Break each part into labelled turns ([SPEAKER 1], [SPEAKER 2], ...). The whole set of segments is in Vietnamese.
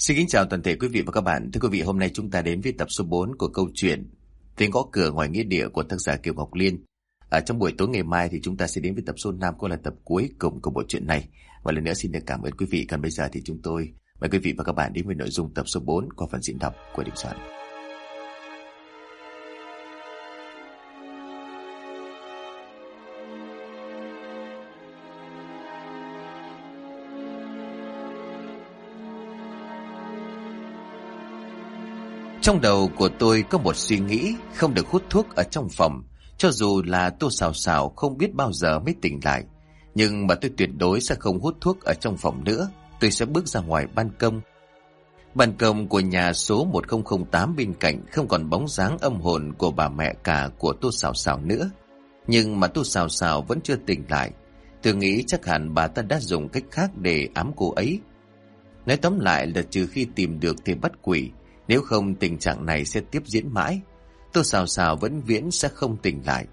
[SPEAKER 1] Xin kính chào toàn thể quý vị và các bạn. Thưa quý vị, hôm nay chúng ta đến với tập số 4 của câu chuyện Tiếng gõ cửa ngoài nghĩa địa của tác giả Kiều Ngọc Liên. Ở trong buổi tối ngày mai thì chúng ta sẽ đến với tập số 5 cũng là tập cuối cùng của bộ truyện này. Và lần nữa xin được cảm ơn quý vị. Còn bây giờ thì chúng tôi mời quý vị và các bạn đến với nội dung tập số 4 qua phần diễn đọc của Đình Soạn. Trong đầu của tôi có một suy nghĩ không được hút thuốc ở trong phòng, cho dù là tô xào xào không biết bao giờ mới tỉnh lại. Nhưng mà tôi tuyệt đối sẽ không hút thuốc ở trong phòng nữa, tôi sẽ bước ra ngoài ban công. Ban công của nhà số 1008 bên cạnh không còn bóng dáng âm hồn của bà mẹ cả của tô xào xào nữa. Nhưng mà tô xào xào vẫn chưa tỉnh lại. Tôi nghĩ chắc hẳn bà ta đã dùng cách khác để ám cô ấy. Nói tóm lại là trừ khi tìm được thì bắt quỷ, nếu không tình trạng này sẽ tiếp diễn mãi. Tô xào xào vẫn viễn sẽ không tỉnh lại.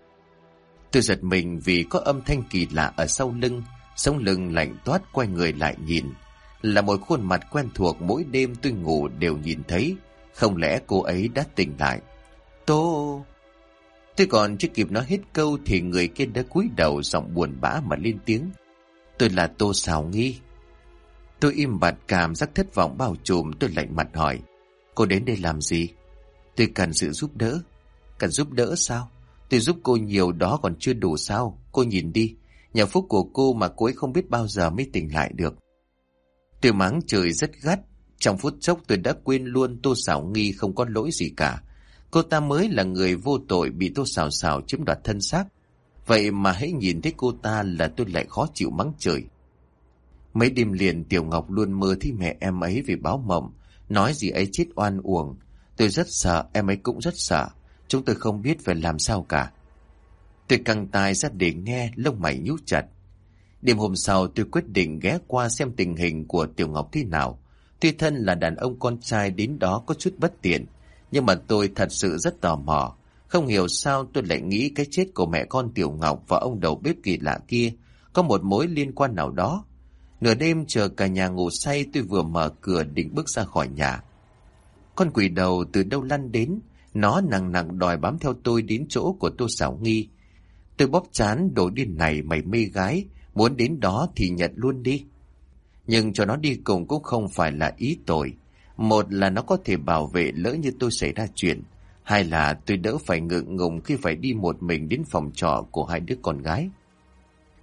[SPEAKER 1] Tôi giật mình vì có âm thanh kỳ lạ ở sau lưng, sống lưng lạnh toát quay người lại nhìn. Là một khuôn mặt quen thuộc mỗi đêm tôi ngủ đều nhìn thấy, không lẽ cô ấy đã tỉnh lại. Tô... Tôi còn chưa kịp nói hết câu thì người kia đã cúi đầu giọng buồn bã mà lên tiếng. Tôi là Tô Xào Nghi. Tôi im bặt cảm giác thất vọng bao trùm tôi lạnh mặt hỏi. Cô đến đây làm gì? Tôi cần sự giúp đỡ. Cần giúp đỡ sao? Tôi giúp cô nhiều đó còn chưa đủ sao? Cô nhìn đi. Nhà phúc của cô mà cô ấy không biết bao giờ mới tỉnh lại được. Tôi mắng trời rất gắt. Trong phút chốc tôi đã quên luôn Tô Xảo Nghi không có lỗi gì cả. Cô ta mới là người vô tội bị Tô Xảo Xảo chiếm đoạt thân xác. Vậy mà hãy nhìn thấy cô ta là tôi lại khó chịu mắng trời. Mấy đêm liền Tiểu Ngọc luôn mơ thấy mẹ em ấy vì báo mộng. Nói gì ấy chết oan uổng. Tôi rất sợ, em ấy cũng rất sợ. Chúng tôi không biết phải làm sao cả. Tôi căng tai ra để nghe, lông mày nhú chặt. Đêm hôm sau tôi quyết định ghé qua xem tình hình của Tiểu Ngọc thế nào. Tuy thân là đàn ông con trai đến đó có chút bất tiện, nhưng mà tôi thật sự rất tò mò. Không hiểu sao tôi lại nghĩ cái chết của mẹ con Tiểu Ngọc và ông đầu bếp kỳ lạ kia có một mối liên quan nào đó. Nửa đêm chờ cả nhà ngủ say tôi vừa mở cửa định bước ra khỏi nhà. Con quỷ đầu từ đâu lăn đến, nó nặng nặng đòi bám theo tôi đến chỗ của Tô Sảo Nghi. Tôi bóp chán đồ điên này mày mê gái, muốn đến đó thì nhận luôn đi. Nhưng cho nó đi cùng cũng không phải là ý tội. Một là nó có thể bảo vệ lỡ như tôi xảy ra chuyện. Hai là tôi đỡ phải ngượng ngùng khi phải đi một mình đến phòng trọ của hai đứa con gái.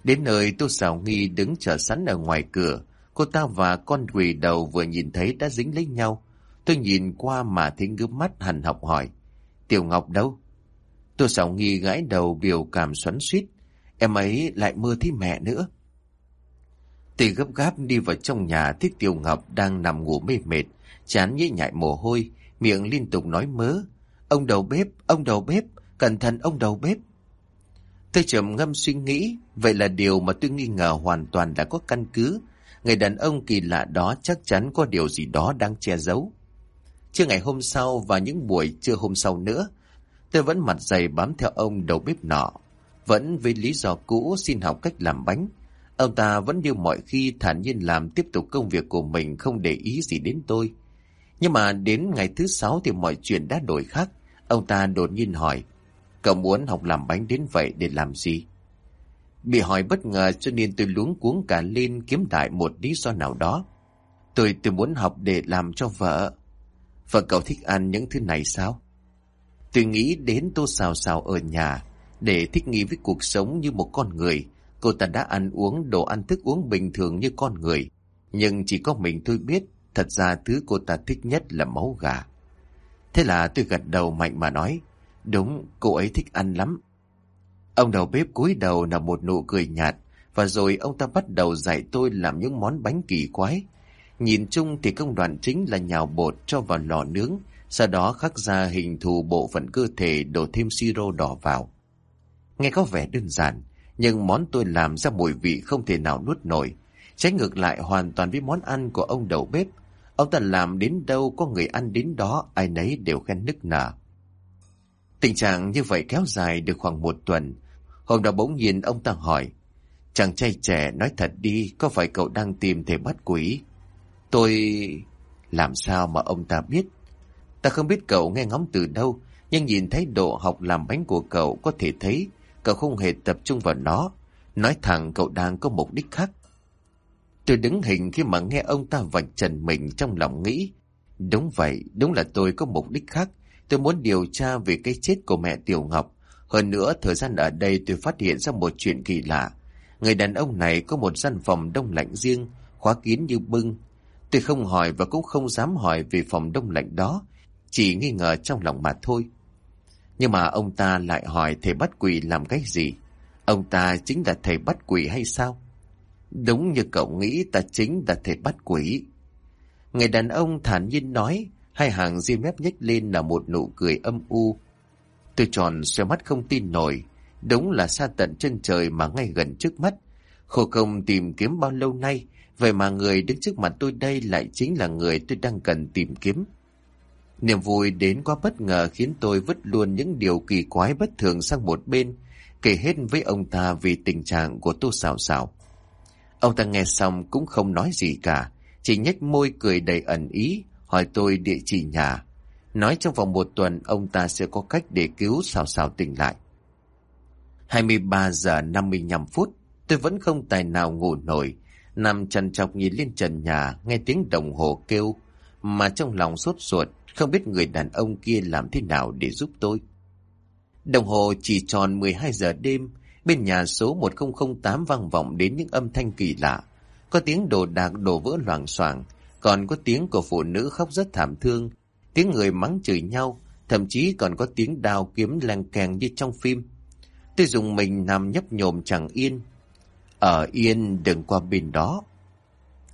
[SPEAKER 1] Đến nơi Tô Sảo Nghi đứng chờ sẵn ở ngoài cửa. Cô ta và con quỷ đầu vừa nhìn thấy đã dính lấy nhau. Tôi nhìn qua mà thấy ngước mắt hằn học hỏi. Tiểu Ngọc đâu? Tô Sảo Nghi gãi đầu biểu cảm xoắn suýt. Em ấy lại mơ thấy mẹ nữa. Tôi gấp gáp đi vào trong nhà thấy Tiểu Ngọc đang nằm ngủ mê mệt, chán nhễ nhại mồ hôi, miệng liên tục nói mớ. Ông đầu bếp, ông đầu bếp, cẩn thận ông đầu bếp. Tôi trầm ngâm suy nghĩ, vậy là điều mà tôi nghi ngờ hoàn toàn đã có căn cứ. Người đàn ông kỳ lạ đó chắc chắn có điều gì đó đang che giấu. Trưa ngày hôm sau và những buổi trưa hôm sau nữa, tôi vẫn mặt dày bám theo ông đầu bếp nọ. Vẫn với lý do cũ xin học cách làm bánh. Ông ta vẫn như mọi khi thản nhiên làm tiếp tục công việc của mình không để ý gì đến tôi. Nhưng mà đến ngày thứ sáu thì mọi chuyện đã đổi khác. Ông ta đột nhiên hỏi, Cậu muốn học làm bánh đến vậy để làm gì? Bị hỏi bất ngờ cho nên tôi luống cuống cả lên kiếm đại một lý do nào đó. Tôi tôi muốn học để làm cho vợ. Vợ cậu thích ăn những thứ này sao? Tôi nghĩ đến tô xào xào ở nhà để thích nghi với cuộc sống như một con người. Cô ta đã ăn uống đồ ăn thức uống bình thường như con người. Nhưng chỉ có mình tôi biết thật ra thứ cô ta thích nhất là máu gà. Thế là tôi gật đầu mạnh mà nói Đúng, cô ấy thích ăn lắm. Ông đầu bếp cúi đầu là một nụ cười nhạt, và rồi ông ta bắt đầu dạy tôi làm những món bánh kỳ quái. Nhìn chung thì công đoạn chính là nhào bột cho vào lò nướng, sau đó khắc ra hình thù bộ phận cơ thể đổ thêm siro đỏ vào. Nghe có vẻ đơn giản, nhưng món tôi làm ra mùi vị không thể nào nuốt nổi. Trái ngược lại hoàn toàn với món ăn của ông đầu bếp. Ông ta làm đến đâu có người ăn đến đó, ai nấy đều khen nức nở. Tình trạng như vậy kéo dài được khoảng một tuần. Hôm đó bỗng nhiên ông ta hỏi. Chàng trai trẻ nói thật đi, có phải cậu đang tìm thể bắt quỷ? Tôi... Làm sao mà ông ta biết? Ta không biết cậu nghe ngóng từ đâu, nhưng nhìn thấy độ học làm bánh của cậu có thể thấy cậu không hề tập trung vào nó. Nói thẳng cậu đang có mục đích khác. Tôi đứng hình khi mà nghe ông ta vạch trần mình trong lòng nghĩ. Đúng vậy, đúng là tôi có mục đích khác. Tôi muốn điều tra về cái chết của mẹ Tiểu Ngọc. Hơn nữa, thời gian ở đây tôi phát hiện ra một chuyện kỳ lạ. Người đàn ông này có một gian phòng đông lạnh riêng, khóa kín như bưng. Tôi không hỏi và cũng không dám hỏi về phòng đông lạnh đó, chỉ nghi ngờ trong lòng mà thôi. Nhưng mà ông ta lại hỏi thầy bắt quỷ làm cái gì? Ông ta chính là thầy bắt quỷ hay sao? Đúng như cậu nghĩ ta chính là thầy bắt quỷ. Người đàn ông thản nhiên nói, hai hàng ria mép nhếch lên là một nụ cười âm u. Tôi tròn xoay mắt không tin nổi, đúng là xa tận chân trời mà ngay gần trước mắt. Khổ công tìm kiếm bao lâu nay, vậy mà người đứng trước mặt tôi đây lại chính là người tôi đang cần tìm kiếm. Niềm vui đến quá bất ngờ khiến tôi vứt luôn những điều kỳ quái bất thường sang một bên, kể hết với ông ta vì tình trạng của tô xào xào. Ông ta nghe xong cũng không nói gì cả, chỉ nhếch môi cười đầy ẩn ý, hỏi tôi địa chỉ nhà. Nói trong vòng một tuần ông ta sẽ có cách để cứu xào xào tỉnh lại. 23 giờ 55 phút, tôi vẫn không tài nào ngủ nổi, nằm trần trọc nhìn lên trần nhà, nghe tiếng đồng hồ kêu, mà trong lòng sốt ruột, không biết người đàn ông kia làm thế nào để giúp tôi. Đồng hồ chỉ tròn 12 giờ đêm, bên nhà số 1008 vang vọng đến những âm thanh kỳ lạ. Có tiếng đồ đạc đổ vỡ loảng xoảng, còn có tiếng của phụ nữ khóc rất thảm thương, tiếng người mắng chửi nhau, thậm chí còn có tiếng đào kiếm leng keng như trong phim. Tôi dùng mình nằm nhấp nhổm chẳng yên. Ở yên đừng qua bên đó.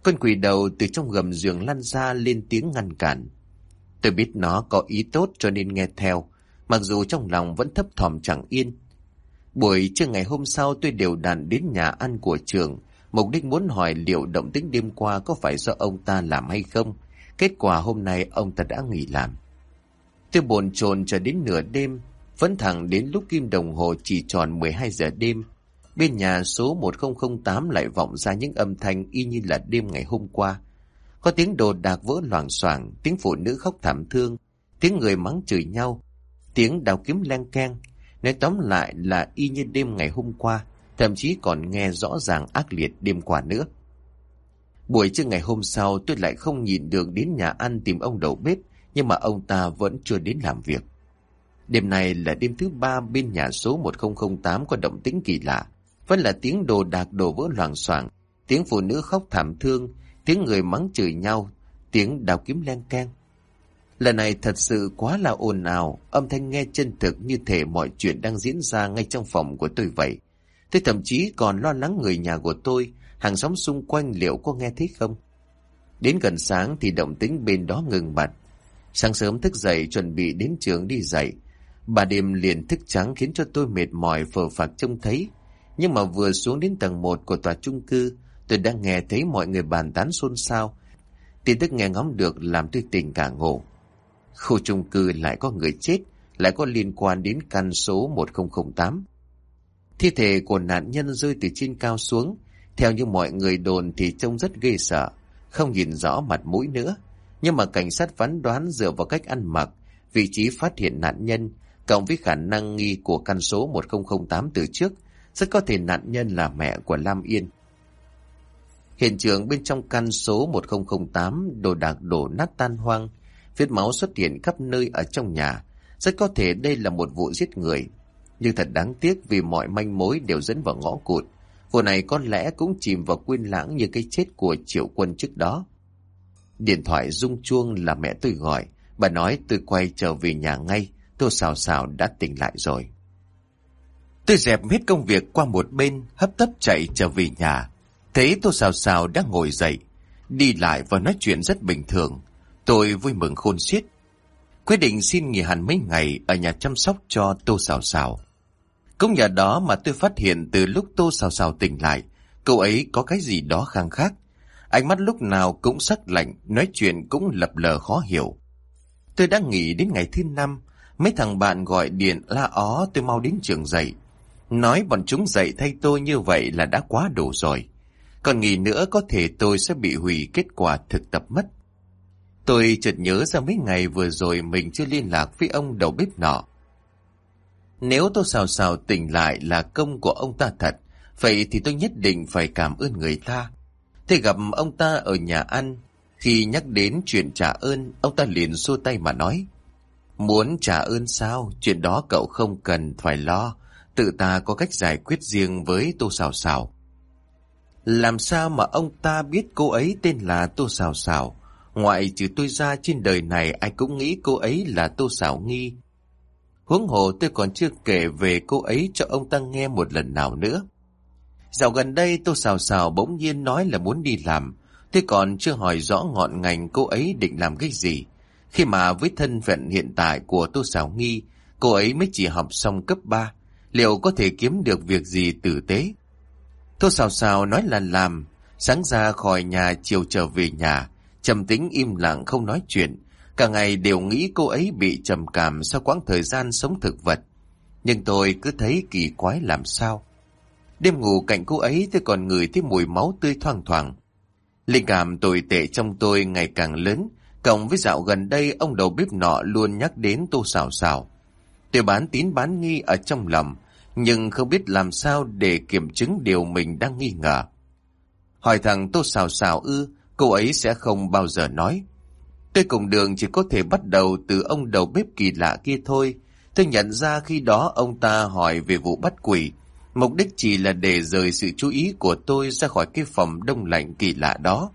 [SPEAKER 1] Con quỷ đầu từ trong gầm giường lăn ra lên tiếng ngăn cản. Tôi biết nó có ý tốt cho nên nghe theo, mặc dù trong lòng vẫn thấp thỏm chẳng yên. Buổi trưa ngày hôm sau tôi đều đàn đến nhà ăn của trường, mục đích muốn hỏi liệu động tính đêm qua có phải do ông ta làm hay không. Kết quả hôm nay ông ta đã nghỉ làm. Tôi bồn chồn cho đến nửa đêm, vẫn thẳng đến lúc kim đồng hồ chỉ tròn 12 giờ đêm. Bên nhà số 1008 lại vọng ra những âm thanh y như là đêm ngày hôm qua. Có tiếng đồ đạc vỡ loảng xoảng, tiếng phụ nữ khóc thảm thương, tiếng người mắng chửi nhau, tiếng đào kiếm len keng. Nói tóm lại là y như đêm ngày hôm qua, thậm chí còn nghe rõ ràng ác liệt đêm qua nữa. Buổi trưa ngày hôm sau tôi lại không nhìn được đến nhà ăn tìm ông đầu bếp, nhưng mà ông ta vẫn chưa đến làm việc. Đêm này là đêm thứ ba bên nhà số 1008 có động tĩnh kỳ lạ. Vẫn là tiếng đồ đạc đổ vỡ loảng xoảng, tiếng phụ nữ khóc thảm thương, tiếng người mắng chửi nhau, tiếng đào kiếm len keng. Lần này thật sự quá là ồn ào, âm thanh nghe chân thực như thể mọi chuyện đang diễn ra ngay trong phòng của tôi vậy. Tôi thậm chí còn lo lắng người nhà của tôi, hàng xóm xung quanh liệu có nghe thấy không? Đến gần sáng thì động tính bên đó ngừng bặt. Sáng sớm thức dậy chuẩn bị đến trường đi dạy. Bà đêm liền thức trắng khiến cho tôi mệt mỏi phờ phạc trông thấy. Nhưng mà vừa xuống đến tầng 1 của tòa trung cư, tôi đã nghe thấy mọi người bàn tán xôn xao. Tin tức nghe ngóng được làm tôi tỉnh cả ngộ. Khu trung cư lại có người chết, lại có liên quan đến căn số 1008. Thi thể của nạn nhân rơi từ trên cao xuống, theo như mọi người đồn thì trông rất ghê sợ, không nhìn rõ mặt mũi nữa. Nhưng mà cảnh sát phán đoán dựa vào cách ăn mặc, vị trí phát hiện nạn nhân, cộng với khả năng nghi của căn số 1008 từ trước, rất có thể nạn nhân là mẹ của Lam Yên. Hiện trường bên trong căn số 1008 đồ đạc đổ nát tan hoang, vết máu xuất hiện khắp nơi ở trong nhà. Rất có thể đây là một vụ giết người. Nhưng thật đáng tiếc vì mọi manh mối đều dẫn vào ngõ cụt. Cô này có lẽ cũng chìm vào quên lãng như cái chết của triệu quân trước đó. Điện thoại rung chuông là mẹ tôi gọi. Bà nói tôi quay trở về nhà ngay. Tôi xào xào đã tỉnh lại rồi. Tôi dẹp hết công việc qua một bên, hấp tấp chạy trở về nhà. Thấy Tô xào xào đang ngồi dậy, đi lại và nói chuyện rất bình thường. Tôi vui mừng khôn xiết. Quyết định xin nghỉ hẳn mấy ngày ở nhà chăm sóc cho Tô xào xào. Cũng nhờ đó mà tôi phát hiện từ lúc Tô Sào Sào tỉnh lại, cậu ấy có cái gì đó khang khác. Ánh mắt lúc nào cũng sắc lạnh, nói chuyện cũng lập lờ khó hiểu. Tôi đã nghỉ đến ngày thứ năm, mấy thằng bạn gọi điện la ó tôi mau đến trường dậy. Nói bọn chúng dậy thay tôi như vậy là đã quá đủ rồi. Còn nghỉ nữa có thể tôi sẽ bị hủy kết quả thực tập mất. Tôi chợt nhớ ra mấy ngày vừa rồi mình chưa liên lạc với ông đầu bếp nọ. Nếu tôi xào xào tỉnh lại là công của ông ta thật, vậy thì tôi nhất định phải cảm ơn người ta. Thế gặp ông ta ở nhà ăn, khi nhắc đến chuyện trả ơn, ông ta liền xua tay mà nói. Muốn trả ơn sao, chuyện đó cậu không cần phải lo, tự ta có cách giải quyết riêng với Tô Xào Xào. Làm sao mà ông ta biết cô ấy tên là Tô Xào Xào? Ngoại trừ tôi ra trên đời này ai cũng nghĩ cô ấy là Tô Xảo Nghi. Huống hồ tôi còn chưa kể về cô ấy cho ông ta nghe một lần nào nữa. Dạo gần đây tôi Xào Xào bỗng nhiên nói là muốn đi làm. Tôi còn chưa hỏi rõ ngọn ngành cô ấy định làm cái gì. Khi mà với thân phận hiện tại của Tô Xảo Nghi, cô ấy mới chỉ học xong cấp 3. Liệu có thể kiếm được việc gì tử tế? Tô Xào Xào nói là làm, sáng ra khỏi nhà chiều trở về nhà, trầm tính im lặng không nói chuyện, cả ngày đều nghĩ cô ấy bị trầm cảm sau quãng thời gian sống thực vật. Nhưng tôi cứ thấy kỳ quái làm sao. Đêm ngủ cạnh cô ấy tôi còn ngửi thấy mùi máu tươi thoang thoảng. Linh cảm tồi tệ trong tôi ngày càng lớn, cộng với dạo gần đây ông đầu bếp nọ luôn nhắc đến tô xào xào. Tôi bán tín bán nghi ở trong lòng, nhưng không biết làm sao để kiểm chứng điều mình đang nghi ngờ. Hỏi thằng tô xào xào ư, cô ấy sẽ không bao giờ nói. Tôi cùng đường chỉ có thể bắt đầu từ ông đầu bếp kỳ lạ kia thôi. Tôi nhận ra khi đó ông ta hỏi về vụ bắt quỷ. Mục đích chỉ là để rời sự chú ý của tôi ra khỏi cái phòng đông lạnh kỳ lạ đó.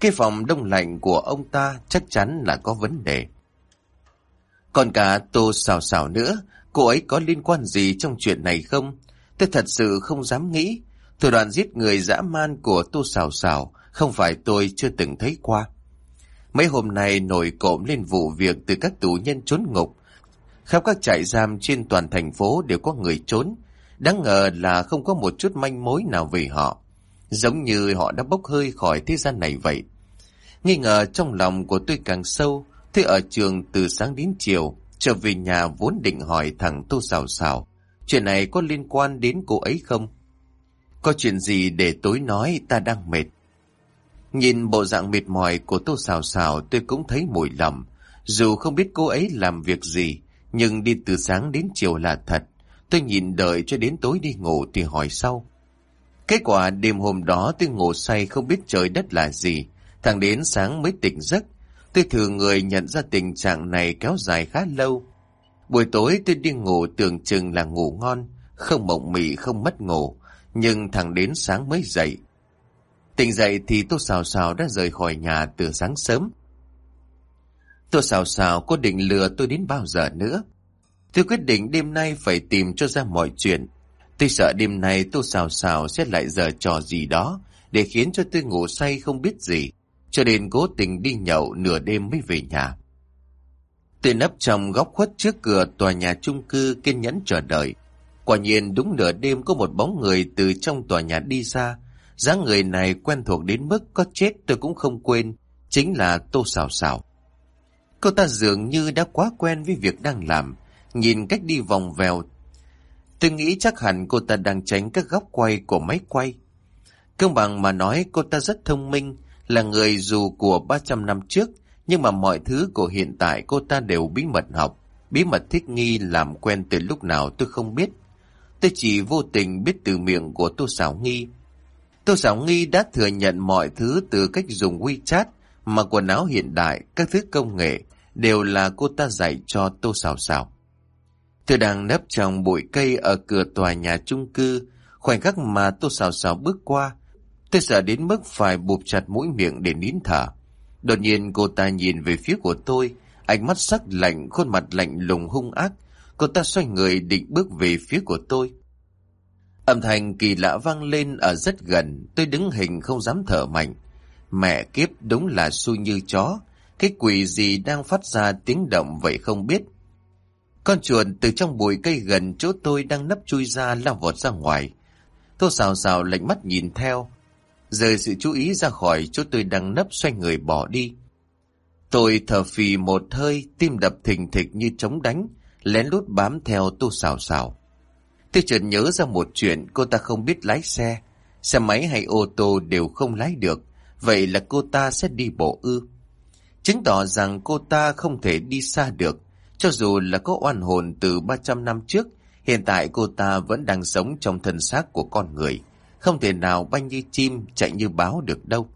[SPEAKER 1] Cái phòng đông lạnh của ông ta chắc chắn là có vấn đề. Còn cả tô xào xào nữa, cô ấy có liên quan gì trong chuyện này không? Tôi thật sự không dám nghĩ. Thủ đoạn giết người dã man của tô xào xào không phải tôi chưa từng thấy qua. Mấy hôm nay nổi cộm lên vụ việc từ các tù nhân trốn ngục. Khắp các trại giam trên toàn thành phố đều có người trốn. Đáng ngờ là không có một chút manh mối nào về họ. Giống như họ đã bốc hơi khỏi thế gian này vậy. Nghi ngờ trong lòng của tôi càng sâu. Thế ở trường từ sáng đến chiều, trở về nhà vốn định hỏi thằng Tô Sào Sào. Chuyện này có liên quan đến cô ấy không? Có chuyện gì để tối nói ta đang mệt. Nhìn bộ dạng mệt mỏi của Tô Sào Sào tôi cũng thấy mùi lầm. Dù không biết cô ấy làm việc gì, nhưng đi từ sáng đến chiều là thật. Tôi nhìn đợi cho đến tối đi ngủ thì hỏi sau. Kết quả đêm hôm đó tôi ngủ say không biết trời đất là gì. Thẳng đến sáng mới tỉnh giấc. Tôi thừa người nhận ra tình trạng này kéo dài khá lâu. Buổi tối tôi đi ngủ tưởng chừng là ngủ ngon, không mộng mị không mất ngủ. Nhưng thẳng đến sáng mới dậy, Tỉnh dậy thì Tô Sào Sào đã rời khỏi nhà từ sáng sớm. Tô Sào Sào có định lừa tôi đến bao giờ nữa? Tôi quyết định đêm nay phải tìm cho ra mọi chuyện. Tôi sợ đêm nay Tô Sào Sào sẽ lại giờ trò gì đó để khiến cho tôi ngủ say không biết gì, cho nên cố tình đi nhậu nửa đêm mới về nhà. Tôi nấp trong góc khuất trước cửa tòa nhà chung cư kiên nhẫn chờ đợi. Quả nhiên đúng nửa đêm có một bóng người từ trong tòa nhà đi ra, dáng người này quen thuộc đến mức có chết tôi cũng không quên, chính là Tô xào xào. Cô ta dường như đã quá quen với việc đang làm, nhìn cách đi vòng vèo. Tôi nghĩ chắc hẳn cô ta đang tránh các góc quay của máy quay. Công bằng mà nói cô ta rất thông minh, là người dù của 300 năm trước, nhưng mà mọi thứ của hiện tại cô ta đều bí mật học, bí mật thích nghi làm quen từ lúc nào tôi không biết. Tôi chỉ vô tình biết từ miệng của Tô Sảo Nghi, Tô Sảo Nghi đã thừa nhận mọi thứ từ cách dùng WeChat, mà quần áo hiện đại, các thứ công nghệ đều là cô ta dạy cho Tô Sảo Sảo. Tôi đang nấp trong bụi cây ở cửa tòa nhà chung cư, khoảnh khắc mà Tô Sảo Sảo bước qua, tôi sợ đến mức phải bụp chặt mũi miệng để nín thở. Đột nhiên cô ta nhìn về phía của tôi, ánh mắt sắc lạnh, khuôn mặt lạnh lùng hung ác. Cô ta xoay người định bước về phía của tôi. Âm thanh kỳ lạ vang lên ở rất gần, tôi đứng hình không dám thở mạnh. Mẹ kiếp đúng là xui như chó, cái quỷ gì đang phát ra tiếng động vậy không biết. Con chuồn từ trong bụi cây gần chỗ tôi đang nấp chui ra lao vọt ra ngoài. tôi xào xào lạnh mắt nhìn theo, rời sự chú ý ra khỏi chỗ tôi đang nấp xoay người bỏ đi. Tôi thở phì một hơi, tim đập thình thịch như trống đánh, lén lút bám theo tô xào xào. Tôi chợt nhớ ra một chuyện cô ta không biết lái xe. Xe máy hay ô tô đều không lái được. Vậy là cô ta sẽ đi bộ ư. Chứng tỏ rằng cô ta không thể đi xa được. Cho dù là có oan hồn từ 300 năm trước, hiện tại cô ta vẫn đang sống trong thân xác của con người. Không thể nào bay như chim, chạy như báo được đâu.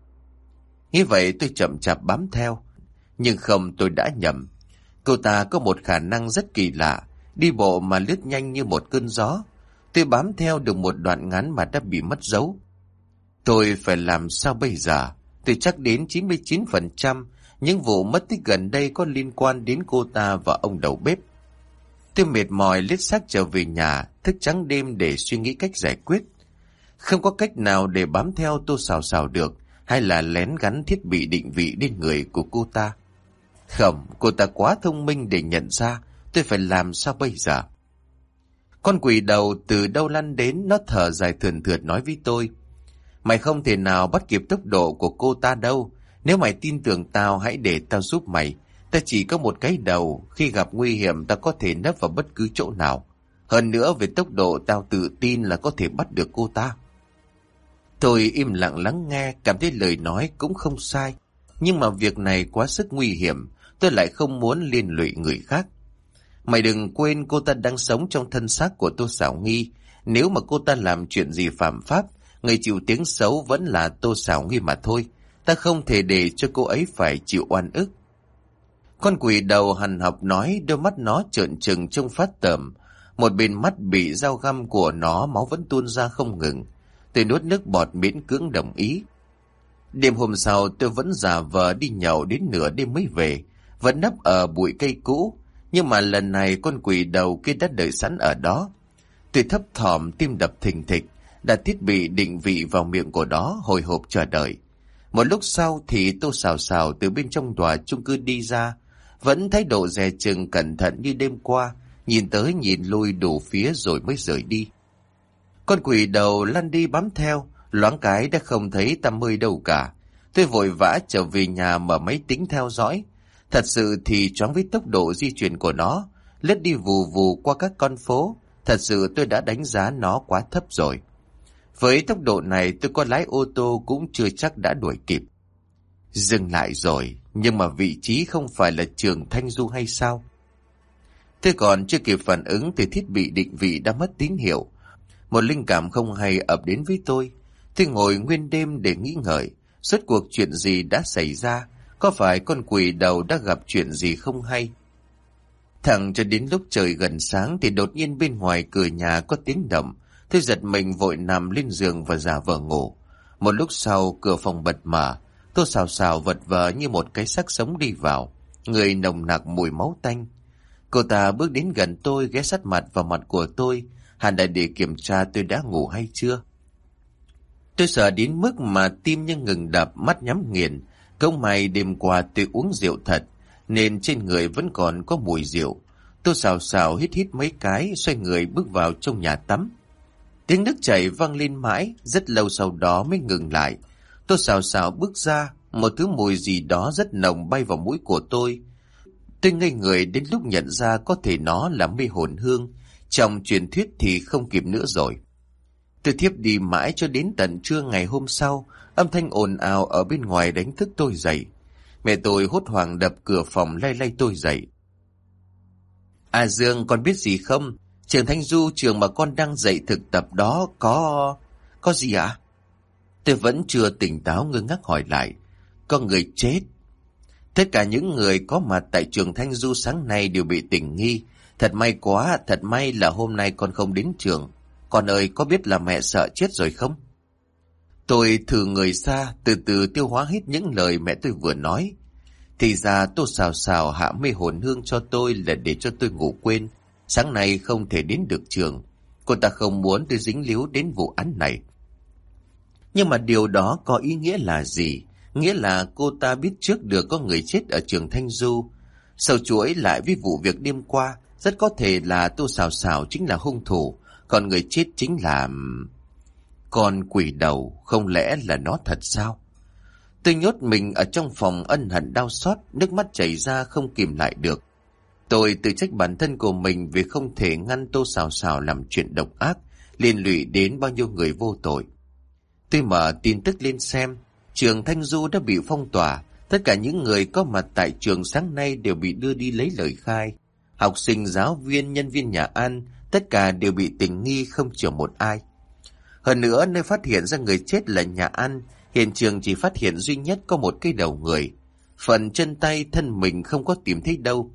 [SPEAKER 1] Như vậy tôi chậm chạp bám theo. Nhưng không tôi đã nhầm. Cô ta có một khả năng rất kỳ lạ, đi bộ mà lướt nhanh như một cơn gió. Tôi bám theo được một đoạn ngắn mà đã bị mất dấu. Tôi phải làm sao bây giờ? Tôi chắc đến 99% những vụ mất tích gần đây có liên quan đến cô ta và ông đầu bếp. Tôi mệt mỏi lết xác trở về nhà, thức trắng đêm để suy nghĩ cách giải quyết. Không có cách nào để bám theo tô xào xào được, hay là lén gắn thiết bị định vị lên người của cô ta. Không, cô ta quá thông minh để nhận ra tôi phải làm sao bây giờ. Con quỷ đầu từ đâu lăn đến nó thở dài thườn thượt nói với tôi. Mày không thể nào bắt kịp tốc độ của cô ta đâu. Nếu mày tin tưởng tao hãy để tao giúp mày. Ta chỉ có một cái đầu, khi gặp nguy hiểm ta có thể nấp vào bất cứ chỗ nào. Hơn nữa về tốc độ tao tự tin là có thể bắt được cô ta. Tôi im lặng lắng nghe, cảm thấy lời nói cũng không sai. Nhưng mà việc này quá sức nguy hiểm, tôi lại không muốn liên lụy người khác. Mày đừng quên cô ta đang sống trong thân xác của Tô Sảo Nghi. Nếu mà cô ta làm chuyện gì phạm pháp, người chịu tiếng xấu vẫn là Tô Sảo Nghi mà thôi. Ta không thể để cho cô ấy phải chịu oan ức. Con quỷ đầu hằn học nói đôi mắt nó trợn trừng trông phát tởm. Một bên mắt bị dao găm của nó máu vẫn tuôn ra không ngừng. Tôi nuốt nước bọt miễn cưỡng đồng ý. Đêm hôm sau tôi vẫn giả vờ đi nhậu đến nửa đêm mới về, vẫn nấp ở bụi cây cũ, nhưng mà lần này con quỷ đầu kia đã đợi sẵn ở đó. Tuy thấp thỏm tim đập thình thịch, đặt thiết bị định vị vào miệng của đó hồi hộp chờ đợi. Một lúc sau thì tô xào xào từ bên trong tòa chung cư đi ra, vẫn thái độ dè chừng cẩn thận như đêm qua, nhìn tới nhìn lui đủ phía rồi mới rời đi. Con quỷ đầu lăn đi bám theo, loáng cái đã không thấy tăm mươi đâu cả. Tôi vội vã trở về nhà mở máy tính theo dõi. Thật sự thì choáng với tốc độ di chuyển của nó, lướt đi vù vù qua các con phố. Thật sự tôi đã đánh giá nó quá thấp rồi. Với tốc độ này tôi có lái ô tô cũng chưa chắc đã đuổi kịp. Dừng lại rồi, nhưng mà vị trí không phải là trường Thanh Du hay sao? Tôi còn chưa kịp phản ứng thì thiết bị định vị đã mất tín hiệu. Một linh cảm không hay ập đến với tôi. Tôi ngồi nguyên đêm để nghĩ ngợi, suốt cuộc chuyện gì đã xảy ra, có phải con quỷ đầu đã gặp chuyện gì không hay? Thẳng cho đến lúc trời gần sáng thì đột nhiên bên ngoài cửa nhà có tiếng động. Tôi giật mình vội nằm lên giường và giả vờ ngủ. Một lúc sau cửa phòng bật mở, tôi xào xào vật vờ như một cái xác sống đi vào. Người nồng nặc mùi máu tanh. Cô ta bước đến gần tôi ghé sát mặt vào mặt của tôi, hẳn đã để kiểm tra tôi đã ngủ hay chưa. Tôi sợ đến mức mà tim như ngừng đập, mắt nhắm nghiền. Công mày đêm qua tôi uống rượu thật, nên trên người vẫn còn có mùi rượu. Tôi xào xào hít hít mấy cái, xoay người bước vào trong nhà tắm. Tiếng nước chảy vang lên mãi, rất lâu sau đó mới ngừng lại. Tôi xào xào bước ra, một thứ mùi gì đó rất nồng bay vào mũi của tôi. Tôi ngây người đến lúc nhận ra có thể nó là mê hồn hương, trong truyền thuyết thì không kịp nữa rồi. Tôi thiếp đi mãi cho đến tận trưa ngày hôm sau, âm thanh ồn ào ở bên ngoài đánh thức tôi dậy. Mẹ tôi hốt hoảng đập cửa phòng lay lay tôi dậy. À Dương, con biết gì không? Trường Thanh Du, trường mà con đang dạy thực tập đó có... có gì ạ? À? Tôi vẫn chưa tỉnh táo ngơ ngác hỏi lại. Có người chết. Tất cả những người có mặt tại trường Thanh Du sáng nay đều bị tỉnh nghi, Thật may quá, thật may là hôm nay con không đến trường. Con ơi, có biết là mẹ sợ chết rồi không? Tôi thử người xa, từ từ tiêu hóa hết những lời mẹ tôi vừa nói. Thì ra tô xào xào hạ mê hồn hương cho tôi là để cho tôi ngủ quên. Sáng nay không thể đến được trường. Cô ta không muốn tôi dính líu đến vụ án này. Nhưng mà điều đó có ý nghĩa là gì? Nghĩa là cô ta biết trước được có người chết ở trường Thanh Du. Sau chuỗi lại với vụ việc đêm qua, rất có thể là Tô Xào Xào chính là hung thủ, còn người chết chính là... Con quỷ đầu, không lẽ là nó thật sao? Tôi nhốt mình ở trong phòng ân hận đau xót, nước mắt chảy ra không kìm lại được. Tôi tự trách bản thân của mình vì không thể ngăn Tô Xào Xào làm chuyện độc ác, liên lụy đến bao nhiêu người vô tội. Tôi mở tin tức lên xem, trường Thanh Du đã bị phong tỏa, Tất cả những người có mặt tại trường sáng nay đều bị đưa đi lấy lời khai. Học sinh, giáo viên, nhân viên nhà ăn, tất cả đều bị tình nghi không chừa một ai. Hơn nữa, nơi phát hiện ra người chết là nhà ăn, hiện trường chỉ phát hiện duy nhất có một cây đầu người. Phần chân tay thân mình không có tìm thấy đâu.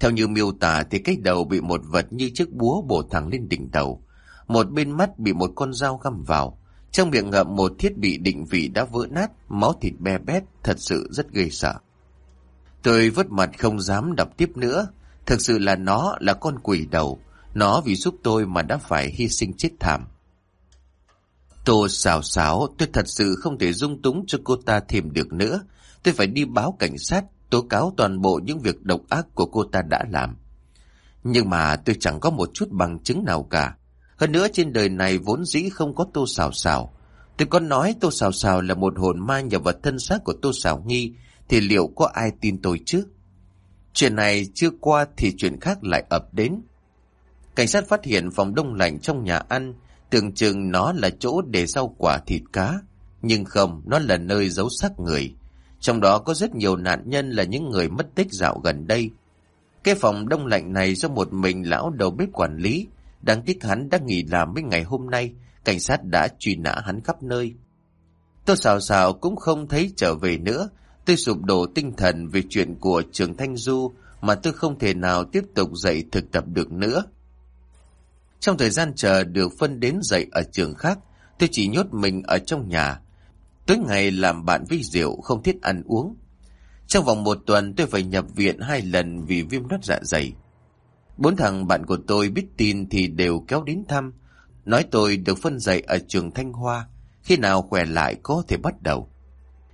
[SPEAKER 1] Theo như miêu tả thì cái đầu bị một vật như chiếc búa bổ thẳng lên đỉnh đầu. Một bên mắt bị một con dao găm vào. Trong miệng ngậm một thiết bị định vị đã vỡ nát, máu thịt be bét, thật sự rất gây sợ. Tôi vứt mặt không dám đọc tiếp nữa. Thực sự là nó là con quỷ đầu. Nó vì giúp tôi mà đã phải hy sinh chết thảm. Tô xào xáo, tôi thật sự không thể dung túng cho cô ta thêm được nữa. Tôi phải đi báo cảnh sát, tố cáo toàn bộ những việc độc ác của cô ta đã làm. Nhưng mà tôi chẳng có một chút bằng chứng nào cả. Hơn nữa trên đời này vốn dĩ không có tô xào xào. Tôi có nói tô xào xào là một hồn ma nhờ vật thân xác của tô xào nghi, thì liệu có ai tin tôi chứ? Chuyện này chưa qua thì chuyện khác lại ập đến. Cảnh sát phát hiện phòng đông lạnh trong nhà ăn, tưởng chừng nó là chỗ để rau quả thịt cá. Nhưng không, nó là nơi giấu xác người. Trong đó có rất nhiều nạn nhân là những người mất tích dạo gần đây. Cái phòng đông lạnh này do một mình lão đầu bếp quản lý. Đáng tiếc hắn đã nghỉ làm mấy ngày hôm nay, cảnh sát đã truy nã hắn khắp nơi. Tôi xào xào cũng không thấy trở về nữa. Tôi sụp đổ tinh thần về chuyện của trường Thanh Du mà tôi không thể nào tiếp tục dạy thực tập được nữa. Trong thời gian chờ được phân đến dạy ở trường khác, tôi chỉ nhốt mình ở trong nhà, Tối ngày làm bạn với rượu không thiết ăn uống. Trong vòng một tuần tôi phải nhập viện hai lần vì viêm loét dạ dày. Bốn thằng bạn của tôi biết tin thì đều kéo đến thăm. Nói tôi được phân dạy ở trường Thanh Hoa. Khi nào khỏe lại có thể bắt đầu.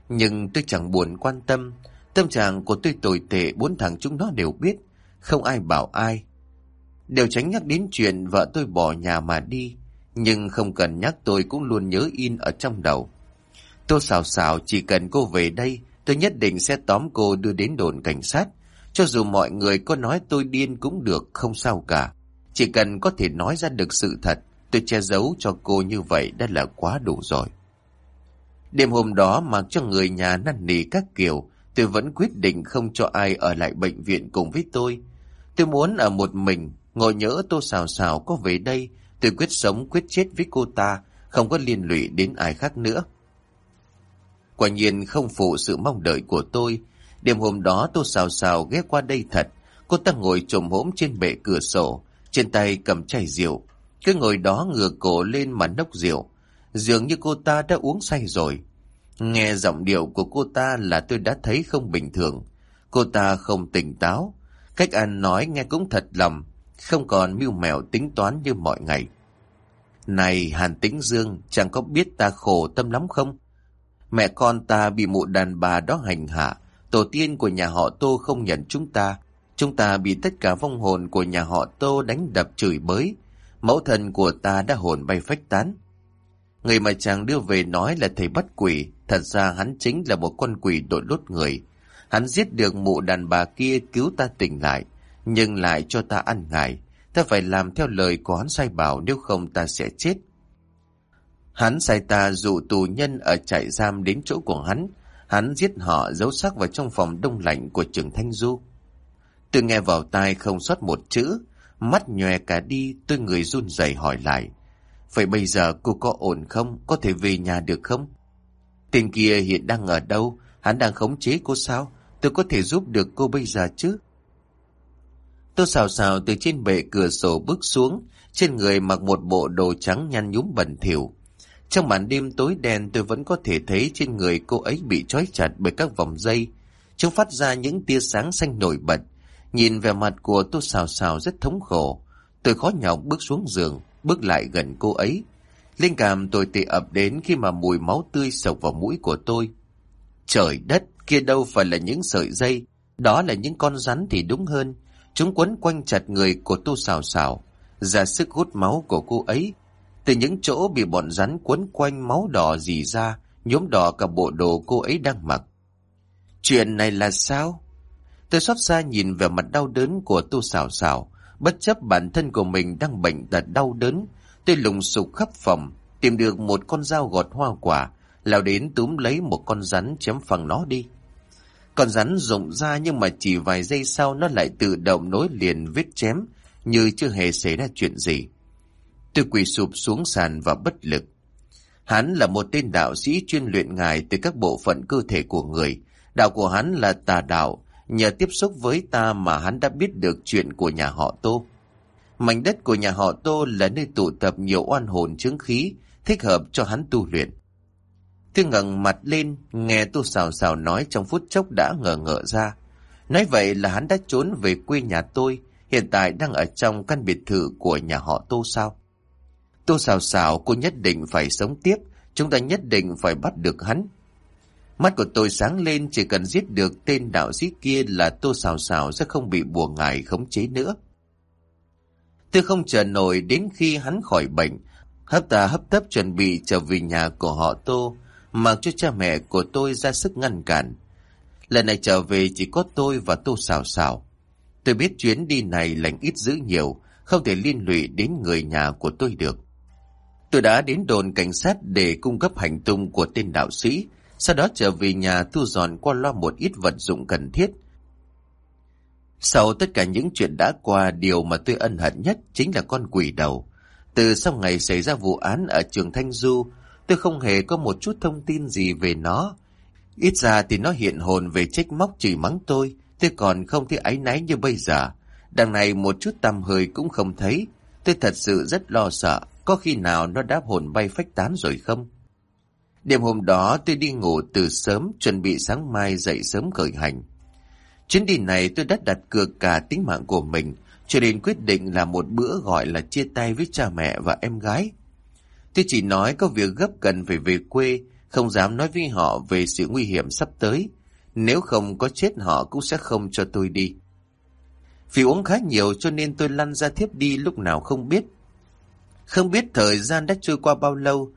[SPEAKER 1] Nhưng tôi chẳng buồn quan tâm. Tâm trạng của tôi tồi tệ bốn thằng chúng nó đều biết. Không ai bảo ai. Đều tránh nhắc đến chuyện vợ tôi bỏ nhà mà đi. Nhưng không cần nhắc tôi cũng luôn nhớ in ở trong đầu. Tô xào xào chỉ cần cô về đây, tôi nhất định sẽ tóm cô đưa đến đồn cảnh sát. Cho dù mọi người có nói tôi điên cũng được, không sao cả. Chỉ cần có thể nói ra được sự thật, tôi che giấu cho cô như vậy đã là quá đủ rồi. Đêm hôm đó mặc cho người nhà năn nỉ các kiểu, tôi vẫn quyết định không cho ai ở lại bệnh viện cùng với tôi. Tôi muốn ở một mình, ngồi nhớ tô xào xào có về đây, tôi quyết sống quyết chết với cô ta, không có liên lụy đến ai khác nữa. Quả nhiên không phụ sự mong đợi của tôi. Đêm hôm đó tô xào xào ghé qua đây thật. Cô ta ngồi trồm hổm trên bệ cửa sổ, trên tay cầm chai rượu. Cứ ngồi đó ngửa cổ lên mà nốc rượu. Dường như cô ta đã uống say rồi. Nghe giọng điệu của cô ta là tôi đã thấy không bình thường. Cô ta không tỉnh táo. Cách ăn nói nghe cũng thật lầm, không còn mưu mèo tính toán như mọi ngày. Này Hàn Tĩnh Dương, chẳng có biết ta khổ tâm lắm không? Mẹ con ta bị mụ đàn bà đó hành hạ. Tổ tiên của nhà họ Tô không nhận chúng ta. Chúng ta bị tất cả vong hồn của nhà họ Tô đánh đập chửi bới. Mẫu thần của ta đã hồn bay phách tán. Người mà chàng đưa về nói là thầy bắt quỷ. Thật ra hắn chính là một con quỷ đội lốt người. Hắn giết được mụ đàn bà kia cứu ta tỉnh lại. Nhưng lại cho ta ăn ngài. Ta phải làm theo lời của hắn sai bảo, nếu không ta sẽ chết. Hắn sai ta dụ tù nhân ở trại giam đến chỗ của hắn. Hắn giết họ, giấu xác vào trong phòng đông lạnh của trường Thanh Du. Tôi nghe vào tai không sót một chữ. Mắt nhòe cả đi, tôi người run rẩy hỏi lại. Vậy bây giờ cô có ổn không? Có thể về nhà được không? Tên kia hiện đang ở đâu? Hắn đang khống chế cô sao? Tôi có thể giúp được cô bây giờ chứ? Tôi xào xào từ trên bệ cửa sổ bước xuống, trên người mặc một bộ đồ trắng nhăn nhúm bẩn thỉu. Trong màn đêm tối đen tôi vẫn có thể thấy trên người cô ấy bị trói chặt bởi các vòng dây. Chúng phát ra những tia sáng xanh nổi bật. Nhìn vẻ mặt của tôi xào xào rất thống khổ. Tôi khó nhọc bước xuống giường, bước lại gần cô ấy. Linh cảm tôi tệ ập đến khi mà mùi máu tươi sộc vào mũi của tôi. Trời đất, kia đâu phải là những sợi dây, đó là những con rắn thì đúng hơn. Chúng quấn quanh chặt người của tô xào xào, ra sức hút máu của cô ấy, từ những chỗ bị bọn rắn quấn quanh máu đỏ dì ra, nhuốm đỏ cả bộ đồ cô ấy đang mặc. Chuyện này là sao? Tôi xót xa nhìn về mặt đau đớn của tu xào xào, bất chấp bản thân của mình đang bệnh tật đau đớn. Tôi lùng sục khắp phòng, tìm được một con dao gọt hoa quả, lao đến túm lấy một con rắn chém phẳng nó đi. Con rắn rụng ra nhưng mà chỉ vài giây sau nó lại tự động nối liền vết chém như chưa hề xảy ra chuyện gì. Tôi quỳ sụp xuống sàn và bất lực. Hắn là một tên đạo sĩ chuyên luyện ngài từ các bộ phận cơ thể của người. Đạo của hắn là tà đạo, nhờ tiếp xúc với ta mà hắn đã biết được chuyện của nhà họ Tô. Mảnh đất của nhà họ Tô là nơi tụ tập nhiều oan hồn chứng khí, thích hợp cho hắn tu luyện. Tôi ngẩng mặt lên, nghe Tô xào xào nói trong phút chốc đã ngờ ngợ ra. Nói vậy là hắn đã trốn về quê nhà tôi, hiện tại đang ở trong căn biệt thự của nhà họ Tô sao? Tô xào xào cô nhất định phải sống tiếp, chúng ta nhất định phải bắt được hắn. Mắt của tôi sáng lên chỉ cần giết được tên đạo sĩ kia là Tô xào xào sẽ không bị bùa ngài khống chế nữa. Tôi không chờ nổi đến khi hắn khỏi bệnh, hấp tà hấp tấp chuẩn bị trở về nhà của họ Tô, mặc cho cha mẹ của tôi ra sức ngăn cản. Lần này trở về chỉ có tôi và Tô xào xào. Tôi biết chuyến đi này lành ít dữ nhiều, không thể liên lụy đến người nhà của tôi được. Tôi đã đến đồn cảnh sát để cung cấp hành tung của tên đạo sĩ, sau đó trở về nhà thu dọn qua loa một ít vật dụng cần thiết. Sau tất cả những chuyện đã qua, điều mà tôi ân hận nhất chính là con quỷ đầu. Từ sau ngày xảy ra vụ án ở trường Thanh Du, tôi không hề có một chút thông tin gì về nó. Ít ra thì nó hiện hồn về trách móc chỉ mắng tôi, tôi còn không thấy áy náy như bây giờ. Đằng này một chút tăm hơi cũng không thấy, tôi thật sự rất lo sợ, có khi nào nó đáp hồn bay phách tán rồi không? Đêm hôm đó tôi đi ngủ từ sớm, chuẩn bị sáng mai dậy sớm khởi hành. Chuyến đi này tôi đã đặt cược cả tính mạng của mình, cho nên quyết định là một bữa gọi là chia tay với cha mẹ và em gái. Tôi chỉ nói có việc gấp cần phải về quê, không dám nói với họ về sự nguy hiểm sắp tới. Nếu không có chết họ cũng sẽ không cho tôi đi. Vì uống khá nhiều cho nên tôi lăn ra thiếp đi lúc nào không biết. Không biết thời gian đã trôi qua bao lâu.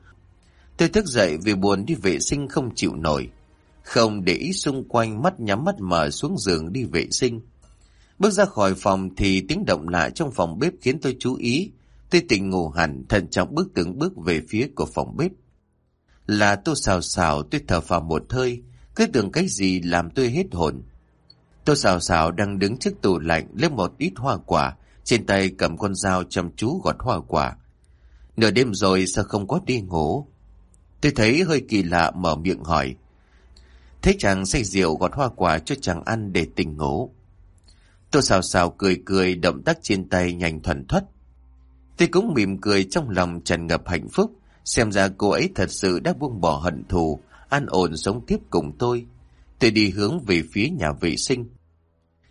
[SPEAKER 1] Tôi thức dậy vì buồn đi vệ sinh không chịu nổi. Không để ý xung quanh mắt nhắm mắt mở xuống giường đi vệ sinh. Bước ra khỏi phòng thì tiếng động lạ trong phòng bếp khiến tôi chú ý. Tôi tỉnh ngủ hẳn, thận trọng bước từng bước về phía của phòng bếp. Là tôi xào xào, tôi thở phào một hơi, cứ tưởng cái gì làm tôi hết hồn. Tôi xào xào đang đứng trước tủ lạnh lấy một ít hoa quả, trên tay cầm con dao chăm chú gọt hoa quả. Nửa đêm rồi sao không có đi ngủ? Tôi thấy hơi kỳ lạ mở miệng hỏi. Thấy chàng say rượu gọt hoa quả cho chàng ăn để tỉnh ngủ. Tôi xào xào cười cười động tác trên tay nhanh thuần thoát. Tôi cũng mỉm cười trong lòng tràn ngập hạnh phúc. Xem ra cô ấy thật sự đã buông bỏ hận thù, an ổn sống tiếp cùng tôi. Tôi đi hướng về phía nhà vệ sinh.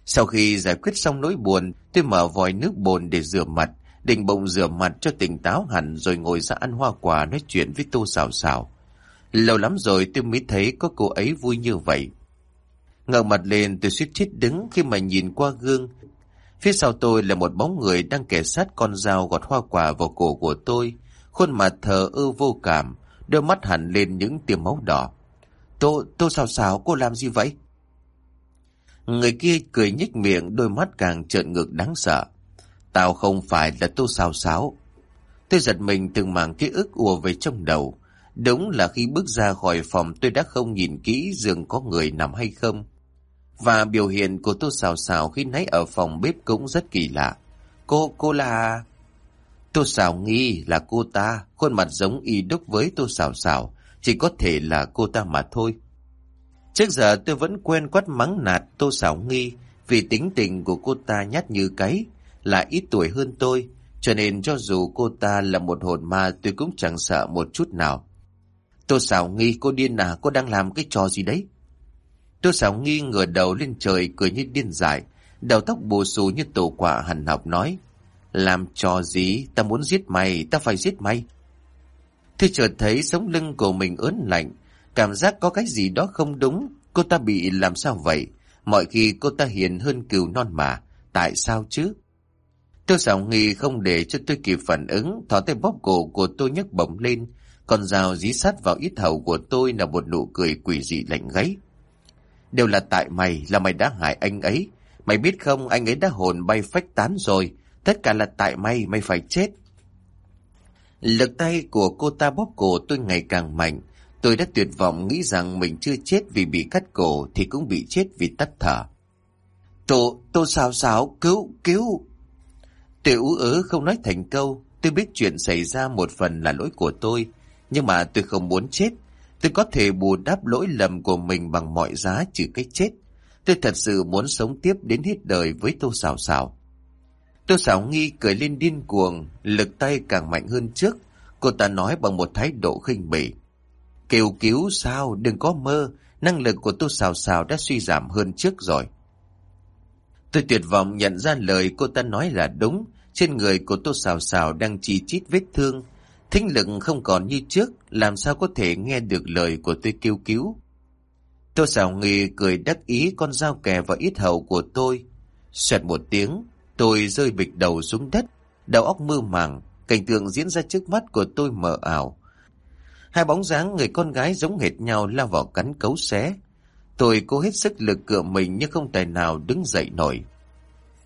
[SPEAKER 1] Sau khi giải quyết xong nỗi buồn, tôi mở vòi nước bồn để rửa mặt, định bụng rửa mặt cho tỉnh táo hẳn rồi ngồi ra ăn hoa quả nói chuyện với tô xào xào. Lâu lắm rồi tôi mới thấy có cô ấy vui như vậy. Ngờ mặt lên tôi suýt chết đứng khi mà nhìn qua gương. Phía sau tôi là một bóng người đang kẻ sát con dao gọt hoa quả vào cổ của tôi. Khuôn mặt thờ ơ vô cảm, đôi mắt hẳn lên những tia máu đỏ. Tô, tô sao sao, cô làm gì vậy? Người kia cười nhích miệng, đôi mắt càng trợn ngược đáng sợ. Tao không phải là tô sao xáo. Tôi giật mình từng mảng ký ức ùa về trong đầu. Đúng là khi bước ra khỏi phòng tôi đã không nhìn kỹ giường có người nằm hay không. Và biểu hiện của tô sào sào khi nãy ở phòng bếp cũng rất kỳ lạ. Cô, cô là... Tô sào nghi là cô ta, khuôn mặt giống y đúc với tô sào sào chỉ có thể là cô ta mà thôi. Trước giờ tôi vẫn quen quát mắng nạt tô sào nghi vì tính tình của cô ta nhát như cái, là ít tuổi hơn tôi, cho nên cho dù cô ta là một hồn ma tôi cũng chẳng sợ một chút nào. Tô sào nghi cô điên à, cô đang làm cái trò gì đấy? Tô xảo nghi ngửa đầu lên trời cười như điên dại, đầu tóc bù xù như tổ quả hằn học nói. Làm trò gì, ta muốn giết mày, ta phải giết mày. Tôi chợt thấy sống lưng của mình ớn lạnh, cảm giác có cái gì đó không đúng, cô ta bị làm sao vậy? Mọi khi cô ta hiền hơn cừu non mà, tại sao chứ? Tôi xảo nghi không để cho tôi kịp phản ứng, thỏ tay bóp cổ của tôi nhấc bổng lên, con dao dí sát vào ít hầu của tôi là một nụ cười quỷ dị lạnh gáy. Đều là tại mày, là mày đã hại anh ấy. Mày biết không, anh ấy đã hồn bay phách tán rồi. Tất cả là tại mày, mày phải chết. Lực tay của cô ta bóp cổ tôi ngày càng mạnh. Tôi đã tuyệt vọng nghĩ rằng mình chưa chết vì bị cắt cổ thì cũng bị chết vì tắt thở. Tô, tô sao sao, cứu, cứu. Tôi ú ớ không nói thành câu. Tôi biết chuyện xảy ra một phần là lỗi của tôi. Nhưng mà tôi không muốn chết. Tôi có thể bù đắp lỗi lầm của mình bằng mọi giá trừ cái chết. Tôi thật sự muốn sống tiếp đến hết đời với tô xào xào. Tô xào nghi cười lên điên cuồng, lực tay càng mạnh hơn trước. Cô ta nói bằng một thái độ khinh bỉ. Kêu cứu sao, đừng có mơ, năng lực của tô xào xào đã suy giảm hơn trước rồi. Tôi tuyệt vọng nhận ra lời cô ta nói là đúng, trên người của tô xào xào đang chi chít vết thương. Thính lực không còn như trước, làm sao có thể nghe được lời của tôi kêu cứu. Tô xào nghi cười đắc ý con dao kè vào ít hầu của tôi. Xoẹt một tiếng, tôi rơi bịch đầu xuống đất, đầu óc mơ màng, cảnh tượng diễn ra trước mắt của tôi mờ ảo. Hai bóng dáng người con gái giống hệt nhau lao vào cắn cấu xé. Tôi cố hết sức lực cựa mình nhưng không tài nào đứng dậy nổi.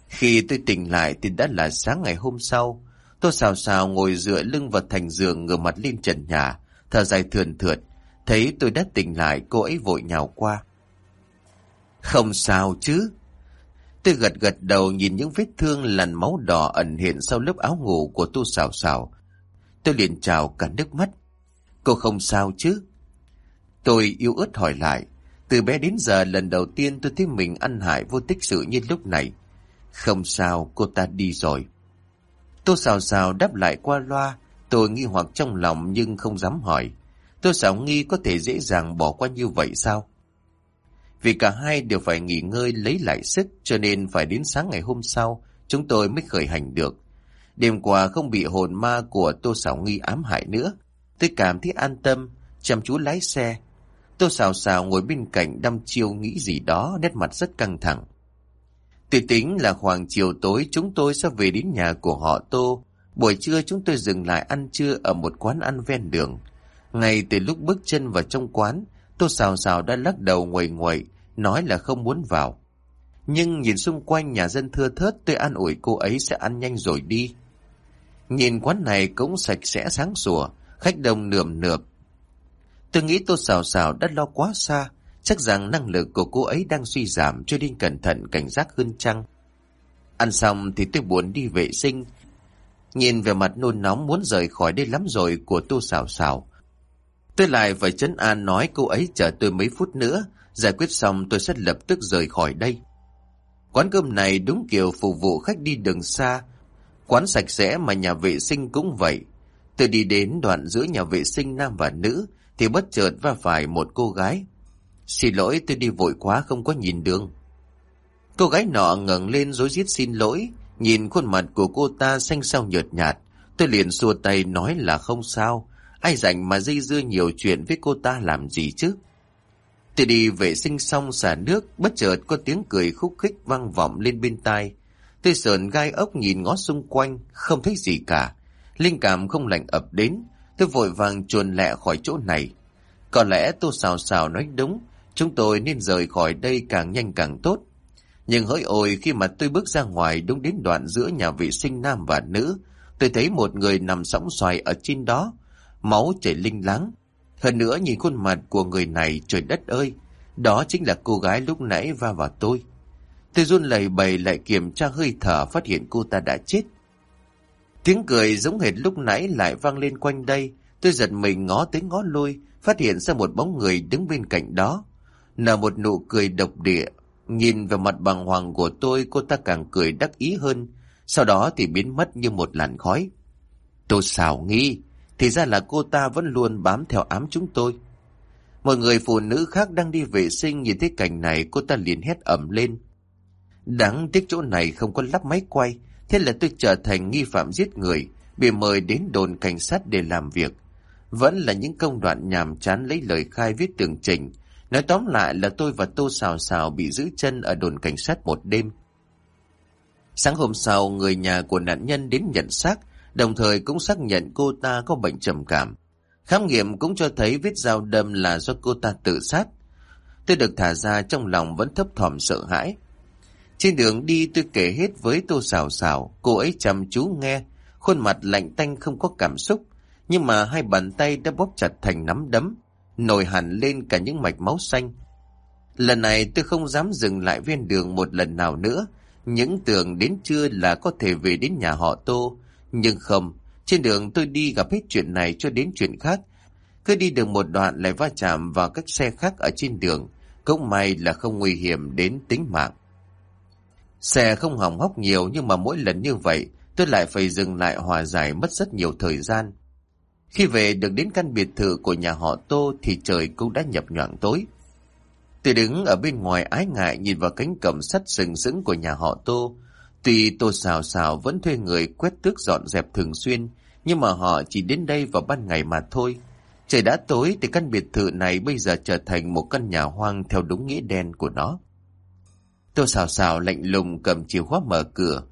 [SPEAKER 1] Khi tôi tỉnh lại thì đã là sáng ngày hôm sau. Tôi xào xào ngồi dựa lưng vào thành giường ngửa mặt lên trần nhà, thở dài thườn thượt. Thấy tôi đã tỉnh lại cô ấy vội nhào qua. Không sao chứ. Tôi gật gật đầu nhìn những vết thương lằn máu đỏ ẩn hiện sau lớp áo ngủ của tu xào xào. Tôi liền chào cả nước mắt. Cô không sao chứ? Tôi yêu ớt hỏi lại. Từ bé đến giờ lần đầu tiên tôi thấy mình ăn hại vô tích sự như lúc này. Không sao, cô ta đi rồi. Tô xào xào đáp lại qua loa. Tôi nghi hoặc trong lòng nhưng không dám hỏi. Tôi xào nghi có thể dễ dàng bỏ qua như vậy sao? Vì cả hai đều phải nghỉ ngơi lấy lại sức cho nên phải đến sáng ngày hôm sau chúng tôi mới khởi hành được. Đêm qua không bị hồn ma của Tô Sảo nghi ám hại nữa. Tôi cảm thấy an tâm, chăm chú lái xe. Tô Sảo Sảo ngồi bên cạnh đăm chiêu nghĩ gì đó, nét mặt rất căng thẳng. Tôi tính là khoảng chiều tối chúng tôi sẽ về đến nhà của họ Tô. Buổi trưa chúng tôi dừng lại ăn trưa ở một quán ăn ven đường. Ngay từ lúc bước chân vào trong quán, Tô xào xào đã lắc đầu nguầy nguậy, nói là không muốn vào. Nhưng nhìn xung quanh nhà dân thưa thớt tôi an ủi cô ấy sẽ ăn nhanh rồi đi. Nhìn quán này cũng sạch sẽ sáng sủa, khách đông nườm nượp. Tôi nghĩ Tô Sào Sào đã lo quá xa, chắc rằng năng lực của cô ấy đang suy giảm cho nên cẩn thận cảnh giác hơn chăng. Ăn xong thì tôi buồn đi vệ sinh, nhìn về mặt nôn nóng muốn rời khỏi đây lắm rồi của Tô xào xào. Tôi lại phải chấn an nói cô ấy chờ tôi mấy phút nữa, giải quyết xong tôi sẽ lập tức rời khỏi đây. Quán cơm này đúng kiểu phục vụ khách đi đường xa, quán sạch sẽ mà nhà vệ sinh cũng vậy, Tôi đi đến đoạn giữa nhà vệ sinh nam và nữ thì bất chợt va phải một cô gái. Xin lỗi tôi đi vội quá không có nhìn đường. Cô gái nọ ngẩng lên rối rít xin lỗi, nhìn khuôn mặt của cô ta xanh xao nhợt nhạt. Tôi liền xua tay nói là không sao, ai rảnh mà dây dưa nhiều chuyện với cô ta làm gì chứ. Tôi đi vệ sinh xong xả nước, bất chợt có tiếng cười khúc khích vang vọng lên bên tai. Tôi sờn gai ốc nhìn ngó xung quanh, không thấy gì cả. Linh cảm không lành ập đến, tôi vội vàng chuồn lẹ khỏi chỗ này. Có lẽ tô xào xào nói đúng, chúng tôi nên rời khỏi đây càng nhanh càng tốt. Nhưng hỡi ôi khi mà tôi bước ra ngoài đúng đến đoạn giữa nhà vệ sinh nam và nữ, tôi thấy một người nằm sóng xoài ở trên đó, máu chảy linh láng. Hơn nữa nhìn khuôn mặt của người này trời đất ơi, đó chính là cô gái lúc nãy va vào tôi. Tôi run lẩy bẩy lại kiểm tra hơi thở phát hiện cô ta đã chết. Tiếng cười giống hệt lúc nãy lại vang lên quanh đây. Tôi giật mình ngó tới ngó lui, phát hiện ra một bóng người đứng bên cạnh đó. Nở một nụ cười độc địa. Nhìn vào mặt bằng hoàng của tôi, cô ta càng cười đắc ý hơn. Sau đó thì biến mất như một làn khói. Tôi xảo nghi, thì ra là cô ta vẫn luôn bám theo ám chúng tôi. Một người phụ nữ khác đang đi vệ sinh nhìn thấy cảnh này cô ta liền hét ẩm lên. Đáng tiếc chỗ này không có lắp máy quay, Thế là tôi trở thành nghi phạm giết người, bị mời đến đồn cảnh sát để làm việc. Vẫn là những công đoạn nhàm chán lấy lời khai viết tường trình. Nói tóm lại là tôi và Tô Xào Xào bị giữ chân ở đồn cảnh sát một đêm. Sáng hôm sau, người nhà của nạn nhân đến nhận xác, đồng thời cũng xác nhận cô ta có bệnh trầm cảm. Khám nghiệm cũng cho thấy vết dao đâm là do cô ta tự sát. Tôi được thả ra trong lòng vẫn thấp thỏm sợ hãi. Trên đường đi tôi kể hết với tô xào xào, cô ấy chăm chú nghe, khuôn mặt lạnh tanh không có cảm xúc, nhưng mà hai bàn tay đã bóp chặt thành nắm đấm nổi hẳn lên cả những mạch máu xanh. Lần này tôi không dám dừng lại ven đường một lần nào nữa, những tưởng đến trưa là có thể về đến nhà họ Tô, nhưng không, trên đường tôi đi gặp hết chuyện này cho đến chuyện khác, cứ đi được một đoạn lại va chạm vào các xe khác ở trên đường, cũng may là không nguy hiểm đến tính mạng. Xe không hỏng hóc nhiều nhưng mà mỗi lần như vậy tôi lại phải dừng lại hòa giải mất rất nhiều thời gian. Khi về được đến căn biệt thự của nhà họ Tô thì trời cũng đã nhập nhoạng tối. Tôi đứng ở bên ngoài ái ngại nhìn vào cánh cổng sắt sừng sững của nhà họ Tô. Tuy Tô Xào Xào vẫn thuê người quét tước dọn dẹp thường xuyên, nhưng mà họ chỉ đến đây vào ban ngày mà thôi. Trời đã tối thì căn biệt thự này bây giờ trở thành một căn nhà hoang theo đúng nghĩa đen của nó. Tô Xào Xào lạnh lùng cầm chìa khóa mở cửa.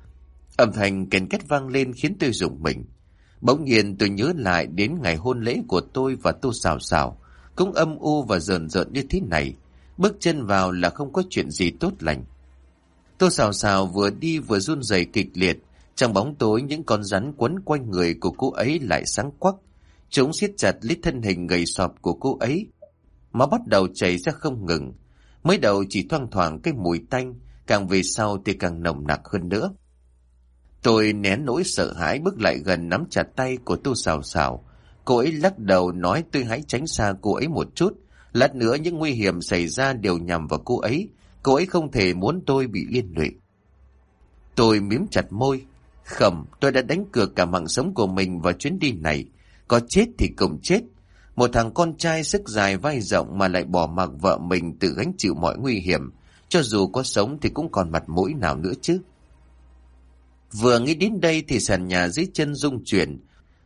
[SPEAKER 1] Âm thanh kèn két vang lên khiến tôi rùng mình. Bỗng nhiên tôi nhớ lại đến ngày hôn lễ của tôi và Tô Xào Xào. Cũng âm u và rờn rợn như thế này. Bước chân vào là không có chuyện gì tốt lành. Tô xào xào vừa đi vừa run rẩy kịch liệt. Trong bóng tối những con rắn quấn quanh người của cô ấy lại sáng quắc. Chúng siết chặt lít thân hình gầy sọp của cô ấy. Máu bắt đầu chảy ra không ngừng. Mới đầu chỉ thoang thoảng cái mùi tanh, càng về sau thì càng nồng nặc hơn nữa. Tôi nén nỗi sợ hãi bước lại gần nắm chặt tay của Tô Sào Sào. Cô ấy lắc đầu nói tôi hãy tránh xa cô ấy một chút. Lát nữa những nguy hiểm xảy ra đều nhằm vào cô ấy. Cô ấy không thể muốn tôi bị liên lụy. Tôi miếm chặt môi. Khẩm, tôi đã đánh cược cả mạng sống của mình vào chuyến đi này. Có chết thì cùng chết. Một thằng con trai sức dài vai rộng mà lại bỏ mặc vợ mình tự gánh chịu mọi nguy hiểm. Cho dù có sống thì cũng còn mặt mũi nào nữa chứ. Vừa nghĩ đến đây thì sàn nhà dưới chân rung chuyển.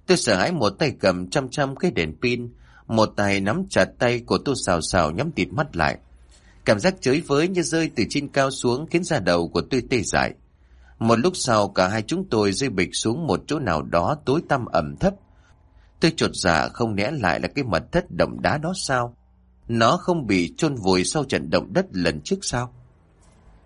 [SPEAKER 1] Tôi sợ hãi một tay cầm trăm trăm cái đèn pin, một tay nắm chặt tay của tôi xào xào nhắm tịt mắt lại. Cảm giác chới với như rơi từ trên cao xuống khiến da đầu của tôi tê dại. Một lúc sau cả hai chúng tôi rơi bịch xuống một chỗ nào đó tối tăm ẩm thấp. Tôi chột dạ không lẽ lại là cái mật thất động đá đó sao? Nó không bị chôn vùi sau trận động đất lần trước sao?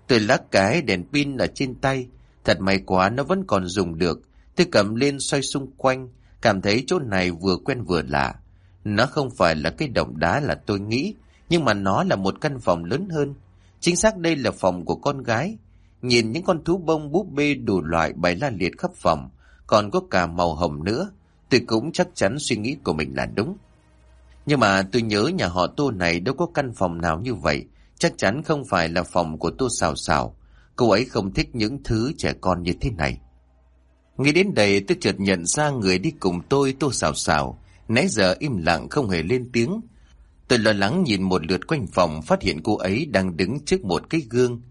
[SPEAKER 1] Tôi lắc cái đèn pin ở trên tay. Thật may quá nó vẫn còn dùng được. Tôi cầm lên xoay xung quanh. Cảm thấy chỗ này vừa quen vừa lạ. Nó không phải là cái động đá là tôi nghĩ. Nhưng mà nó là một căn phòng lớn hơn. Chính xác đây là phòng của con gái. Nhìn những con thú bông búp bê đủ loại bày la liệt khắp phòng. Còn có cả màu hồng nữa. Tôi cũng chắc chắn suy nghĩ của mình là đúng. Nhưng mà tôi nhớ nhà họ Tô này đâu có căn phòng nào như vậy. Chắc chắn không phải là phòng của Tô Sào Sào. Cô ấy không thích những thứ trẻ con như thế này. Nghĩ đến đây tôi chợt nhận ra người đi cùng tôi Tô Sào Sào. Nãy giờ im lặng không hề lên tiếng. Tôi lo lắng nhìn một lượt quanh phòng phát hiện cô ấy đang đứng trước một cái gương.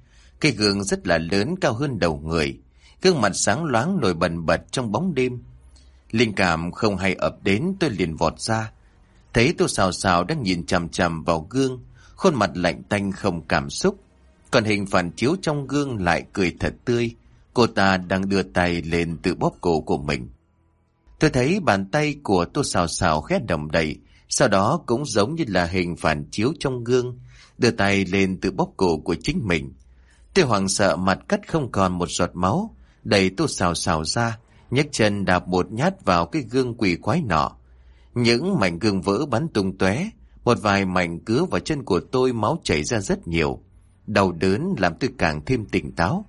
[SPEAKER 1] Cái gương rất là lớn cao hơn đầu người. Gương mặt sáng loáng nổi bần bật trong bóng đêm. Linh cảm không hay ập đến tôi liền vọt ra. Thấy tôi xào xào đang nhìn chằm chằm vào gương, khuôn mặt lạnh tanh không cảm xúc. Còn hình phản chiếu trong gương lại cười thật tươi. Cô ta đang đưa tay lên tự bóp cổ của mình. Tôi thấy bàn tay của tôi xào xào khét đồng đầy, sau đó cũng giống như là hình phản chiếu trong gương, đưa tay lên tự bóp cổ của chính mình. Tôi hoảng sợ mặt cắt không còn một giọt máu, đẩy tôi xào xào ra, nhấc chân đạp một nhát vào cái gương quỷ quái nọ. Những mảnh gương vỡ bắn tung tóe, một vài mảnh cứa vào chân của tôi máu chảy ra rất nhiều. Đau đớn làm tôi càng thêm tỉnh táo.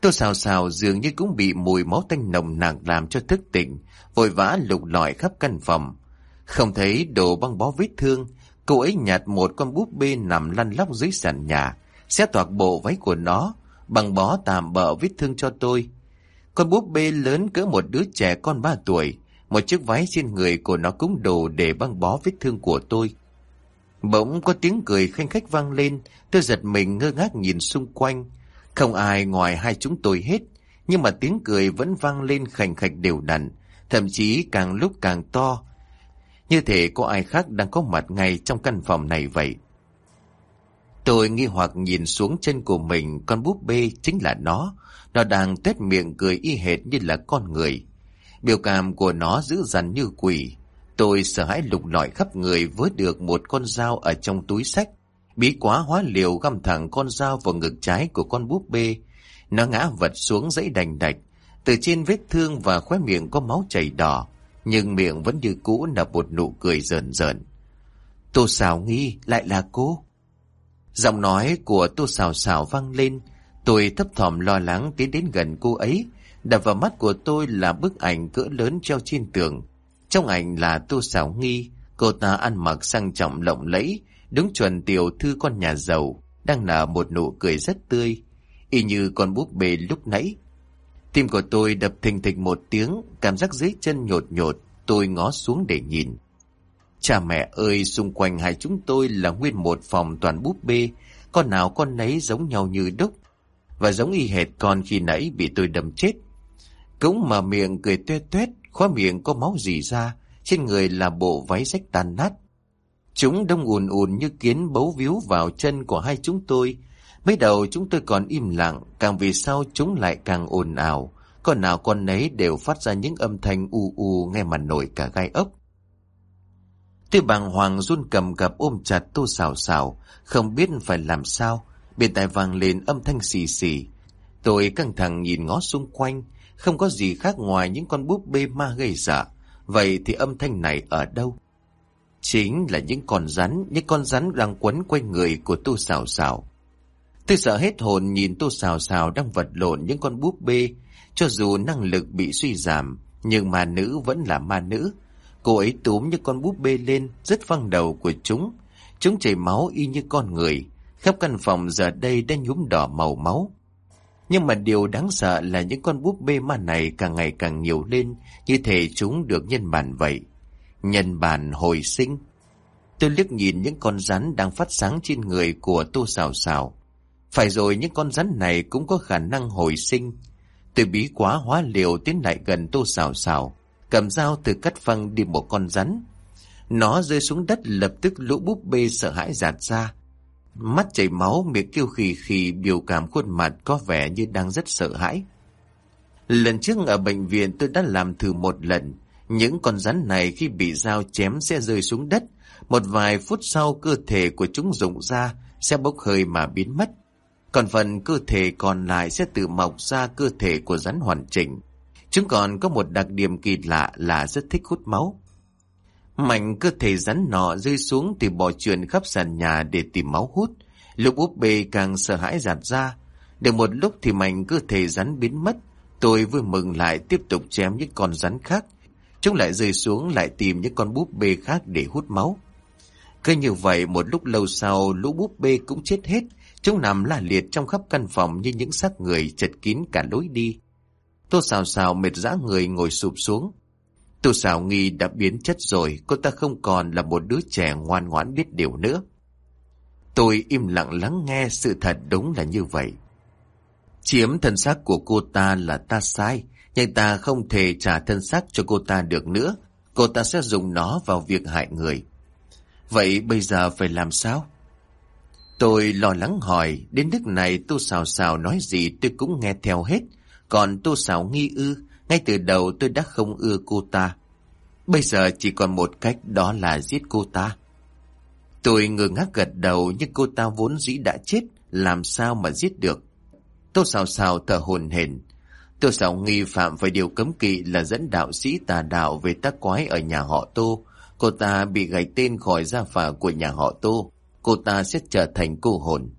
[SPEAKER 1] Tôi xào xào dường như cũng bị mùi máu tanh nồng nặc làm cho thức tỉnh, vội vã lục lọi khắp căn phòng. Không thấy đồ băng bó vết thương, cô ấy nhặt một con búp bê nằm lăn lóc dưới sàn nhà, xé toạc bộ váy của nó, bằng bó tạm bỡ vết thương cho tôi. Con búp bê lớn cỡ một đứa trẻ con ba tuổi, một chiếc váy trên người của nó cũng đủ để băng bó vết thương của tôi. Bỗng có tiếng cười khanh khách vang lên, tôi giật mình ngơ ngác nhìn xung quanh. Không ai ngoài hai chúng tôi hết, nhưng mà tiếng cười vẫn vang lên khành khạch đều đặn, thậm chí càng lúc càng to. Như thể có ai khác đang có mặt ngay trong căn phòng này vậy. Tôi nghi hoặc nhìn xuống chân của mình, con búp bê chính là nó. Nó đang tét miệng cười y hệt như là con người. Biểu cảm của nó dữ dằn như quỷ. Tôi sợ hãi lục lọi khắp người vớt được một con dao ở trong túi sách. Bí quá hóa liều găm thẳng con dao vào ngực trái của con búp bê. Nó ngã vật xuống dãy đành đạch. Từ trên vết thương và khóe miệng có máu chảy đỏ. Nhưng miệng vẫn như cũ nở một nụ cười rờn rờn. Tô xào nghi, lại là cô. Giọng nói của tô xào xào vang lên. Tôi thấp thỏm lo lắng tiến đến gần cô ấy. Đập vào mắt của tôi là bức ảnh cỡ lớn treo trên tường. Trong ảnh là tô sảo nghi. Cô ta ăn mặc sang trọng lộng lẫy. Đúng chuẩn tiểu thư con nhà giàu. Đang nở một nụ cười rất tươi. Y như con búp bê lúc nãy. Tim của tôi đập thình thịch một tiếng. Cảm giác dưới chân nhột nhột. Tôi ngó xuống để nhìn. Cha mẹ ơi, xung quanh hai chúng tôi là nguyên một phòng toàn búp bê, con nào con nấy giống nhau như đúc, và giống y hệt con khi nãy bị tôi đâm chết. Cũng mà miệng cười tuét tuét, khóa miệng có máu dì ra, trên người là bộ váy rách tàn nát. Chúng đông ùn ùn như kiến bấu víu vào chân của hai chúng tôi. Mới đầu chúng tôi còn im lặng, càng về sau chúng lại càng ồn ào. Con nào con nấy đều phát ra những âm thanh u u nghe mà nổi cả gai ốc. Tôi bàng hoàng run cầm cập ôm chặt tô xào xào, không biết phải làm sao. Bên tai vang lên âm thanh xì xì. Tôi căng thẳng nhìn ngó xung quanh, không có gì khác ngoài những con búp bê ma gây sợ. Vậy thì âm thanh này ở đâu? Chính là những con rắn, những con rắn đang quấn quanh người của tu xào xào. Tôi sợ hết hồn nhìn tu xào xào đang vật lộn những con búp bê, cho dù năng lực bị suy giảm, nhưng mà nữ vẫn là ma nữ. Cô ấy túm những con búp bê lên, rất văng đầu của chúng. Chúng chảy máu y như con người. Khắp căn phòng giờ đây đã nhúm đỏ màu máu. Nhưng mà điều đáng sợ là những con búp bê ma này càng ngày càng nhiều lên, như thể chúng được nhân bản vậy. Nhân bản hồi sinh. Tôi liếc nhìn những con rắn đang phát sáng trên người của tô xào xào. Phải rồi những con rắn này cũng có khả năng hồi sinh. Tôi bí quá hóa liều tiến lại gần tô xào xào cầm dao từ cắt phăng đi một con rắn. Nó rơi xuống đất lập tức lũ búp bê sợ hãi giạt ra. Mắt chảy máu, miệng kêu khì khì, biểu cảm khuôn mặt có vẻ như đang rất sợ hãi. Lần trước ở bệnh viện tôi đã làm thử một lần. Những con rắn này khi bị dao chém sẽ rơi xuống đất. Một vài phút sau cơ thể của chúng rụng ra sẽ bốc hơi mà biến mất. Còn phần cơ thể còn lại sẽ tự mọc ra cơ thể của rắn hoàn chỉnh. Chúng còn có một đặc điểm kỳ lạ là rất thích hút máu. Mạnh cơ thể rắn nọ rơi xuống thì bỏ truyền khắp sàn nhà để tìm máu hút. Lục úp bê càng sợ hãi giạt ra. Được một lúc thì mạnh cơ thể rắn biến mất. Tôi vui mừng lại tiếp tục chém những con rắn khác. Chúng lại rơi xuống lại tìm những con búp bê khác để hút máu. Cứ như vậy, một lúc lâu sau, lũ búp bê cũng chết hết. Chúng nằm la liệt trong khắp căn phòng như những xác người chật kín cả lối đi. tôi xào xào mệt dã người ngồi sụp xuống. Tô xảo nghi đã biến chất rồi, cô ta không còn là một đứa trẻ ngoan ngoãn biết điều nữa. Tôi im lặng lắng nghe sự thật đúng là như vậy. Chiếm thân xác của cô ta là ta sai, nhưng ta không thể trả thân xác cho cô ta được nữa. Cô ta sẽ dùng nó vào việc hại người. Vậy bây giờ phải làm sao? Tôi lo lắng hỏi, đến nước này tôi xào xào nói gì tôi cũng nghe theo hết, còn tô xào nghi ư, ngay từ đầu tôi đã không ưa cô ta. Bây giờ chỉ còn một cách đó là giết cô ta. Tôi ngơ ngác gật đầu nhưng cô ta vốn dĩ đã chết, làm sao mà giết được. Tô xào xào thở hồn hển. Tô xào nghi phạm phải điều cấm kỵ là dẫn đạo sĩ tà đạo về tác quái ở nhà họ Tô. Cô ta bị gãy tên khỏi gia phả của nhà họ Tô. Cô ta sẽ trở thành cô hồn.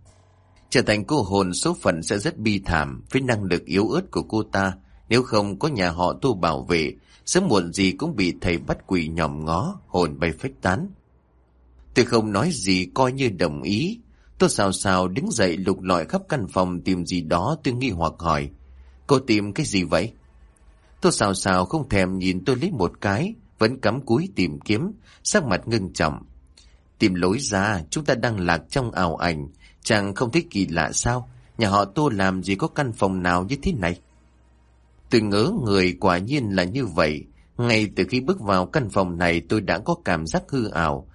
[SPEAKER 1] Trở thành cô hồn số phận sẽ rất bi thảm với năng lực yếu ớt của cô ta. Nếu không có nhà họ tu bảo vệ, sớm muộn gì cũng bị thầy bắt quỷ nhòm ngó, hồn bay phách tán. Tôi không nói gì coi như đồng ý. Tôi xào xào đứng dậy lục lọi khắp căn phòng tìm gì đó tôi nghi hoặc hỏi. Cô tìm cái gì vậy? Tôi xào xào không thèm nhìn tôi lấy một cái, vẫn cắm cúi tìm kiếm, sắc mặt ngưng trọng. Tìm lối ra, chúng ta đang lạc trong ảo ảnh, chàng không thấy kỳ lạ sao Nhà họ Tô làm gì có căn phòng nào như thế này Tôi ngỡ người quả nhiên là như vậy. Ngay từ khi bước vào căn phòng này tôi đã có cảm giác hư ảo.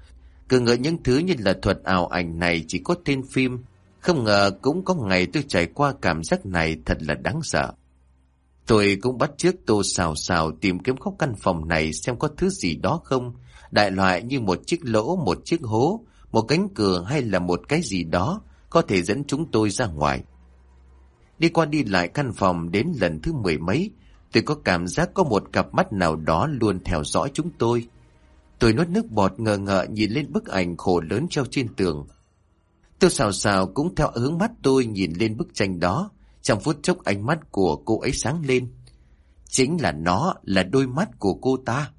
[SPEAKER 1] Cứ ngỡ những thứ như là thuật ảo ảnh này chỉ có trên phim. Không ngờ cũng có ngày tôi trải qua cảm giác này thật là đáng sợ. Tôi cũng bắt chiếc tô xào xào tìm kiếm khóc căn phòng này xem có thứ gì đó không. Đại loại như một chiếc lỗ, một chiếc hố, một cánh cửa hay là một cái gì đó có thể dẫn chúng tôi ra ngoài. Đi qua đi lại căn phòng đến lần thứ mười mấy, tôi có cảm giác có một cặp mắt nào đó luôn theo dõi chúng tôi. Tôi nuốt nước bọt ngờ ngợ nhìn lên bức ảnh khổ lớn treo trên tường. Tôi xào xào cũng theo hướng mắt tôi nhìn lên bức tranh đó. Trong phút chốc ánh mắt của cô ấy sáng lên. Chính là nó, là đôi mắt của cô ta.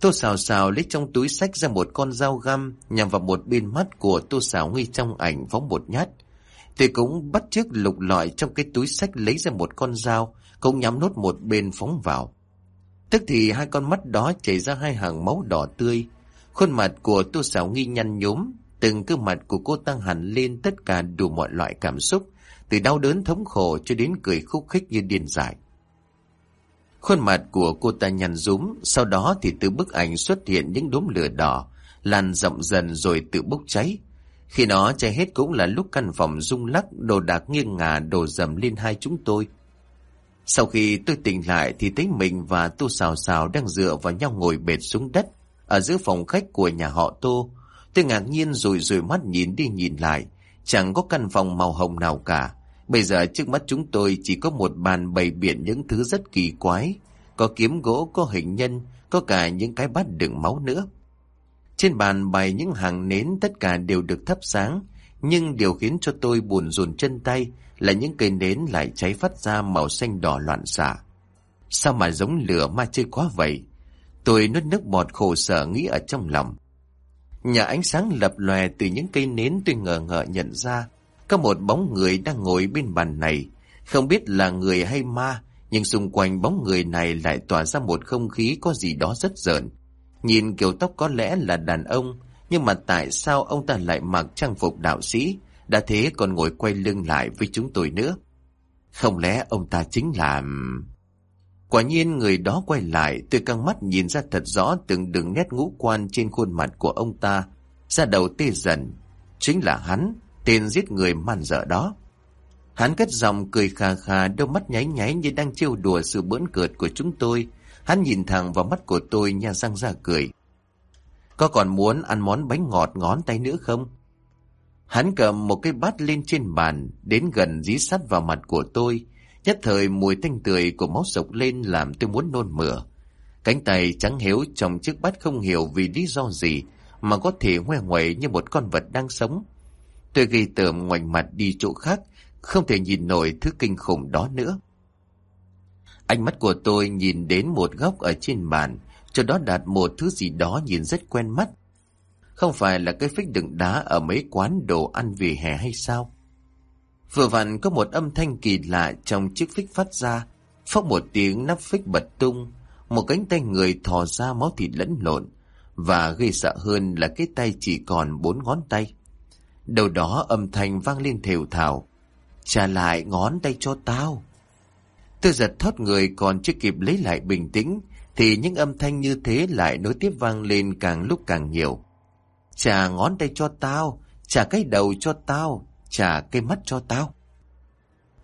[SPEAKER 1] Tô xào xào lấy trong túi sách ra một con dao găm nhằm vào một bên mắt của tô xào ngay trong ảnh phóng một nhát. Tôi cũng bắt chiếc lục lọi trong cái túi sách lấy ra một con dao, cũng nhắm nốt một bên phóng vào. Tức thì hai con mắt đó chảy ra hai hàng máu đỏ tươi. Khuôn mặt của tô xảo nghi nhăn nhốm, từng gương mặt của cô tăng hẳn lên tất cả đủ mọi loại cảm xúc, từ đau đớn thống khổ cho đến cười khúc khích như điên dại. Khuôn mặt của cô ta nhăn rúm, sau đó thì từ bức ảnh xuất hiện những đốm lửa đỏ, lan rộng dần rồi tự bốc cháy. Khi nó cháy hết cũng là lúc căn phòng rung lắc, đồ đạc nghiêng ngả đổ dầm lên hai chúng tôi. Sau khi tôi tỉnh lại thì thấy mình và Tô Sào Sào đang dựa vào nhau ngồi bệt xuống đất ở giữa phòng khách của nhà họ Tô. Tôi ngạc nhiên rồi rồi mắt nhìn đi nhìn lại, chẳng có căn phòng màu hồng nào cả. Bây giờ trước mắt chúng tôi chỉ có một bàn bày biện những thứ rất kỳ quái. Có kiếm gỗ, có hình nhân, có cả những cái bát đựng máu nữa. Trên bàn bày những hàng nến tất cả đều được thắp sáng, nhưng điều khiến cho tôi buồn rùn chân tay là những cây nến lại cháy phát ra màu xanh đỏ loạn xạ. Sao mà giống lửa ma chơi quá vậy? Tôi nuốt nước bọt khổ sở nghĩ ở trong lòng. Nhà ánh sáng lập lòe từ những cây nến tôi ngờ ngợ nhận ra có một bóng người đang ngồi bên bàn này. Không biết là người hay ma, nhưng xung quanh bóng người này lại tỏa ra một không khí có gì đó rất rợn. Nhìn kiểu tóc có lẽ là đàn ông, nhưng mà tại sao ông ta lại mặc trang phục đạo sĩ, đã thế còn ngồi quay lưng lại với chúng tôi nữa? Không lẽ ông ta chính là... Quả nhiên người đó quay lại, tôi căng mắt nhìn ra thật rõ từng đường nét ngũ quan trên khuôn mặt của ông ta. Ra đầu tê dần. Chính là hắn, tên giết người man dở đó. Hắn cất giọng cười khà khà, đôi mắt nháy nháy như đang trêu đùa sự bỡn cợt của chúng tôi. Hắn nhìn thẳng vào mắt của tôi nha răng ra cười. Có còn muốn ăn món bánh ngọt ngón tay nữa không? Hắn cầm một cái bát lên trên bàn, đến gần dí sát vào mặt của tôi. Nhất thời mùi thanh tươi của máu sộc lên làm tôi muốn nôn mửa. Cánh tay trắng héo trong chiếc bát không hiểu vì lý do gì mà có thể ngoe ngoẩy như một con vật đang sống. Tôi ghi tởm ngoảnh mặt đi chỗ khác, không thể nhìn nổi thứ kinh khủng đó nữa. Ánh mắt của tôi nhìn đến một góc ở trên bàn, cho đó đặt một thứ gì đó nhìn rất quen mắt. Không phải là cái phích đựng đá ở mấy quán đồ ăn vỉa hè hay sao? Vừa vặn có một âm thanh kỳ lạ trong chiếc phích phát ra, phóc một tiếng nắp phích bật tung, một cánh tay người thò ra máu thịt lẫn lộn, và gây sợ hơn là cái tay chỉ còn bốn ngón tay. Đầu đó âm thanh vang lên thều thào. Trả lại ngón tay cho tao. Tôi giật thoát người còn chưa kịp lấy lại bình tĩnh, thì những âm thanh như thế lại nối tiếp vang lên càng lúc càng nhiều. Trả ngón tay cho tao, trả cái đầu cho tao, trả cái mắt cho tao.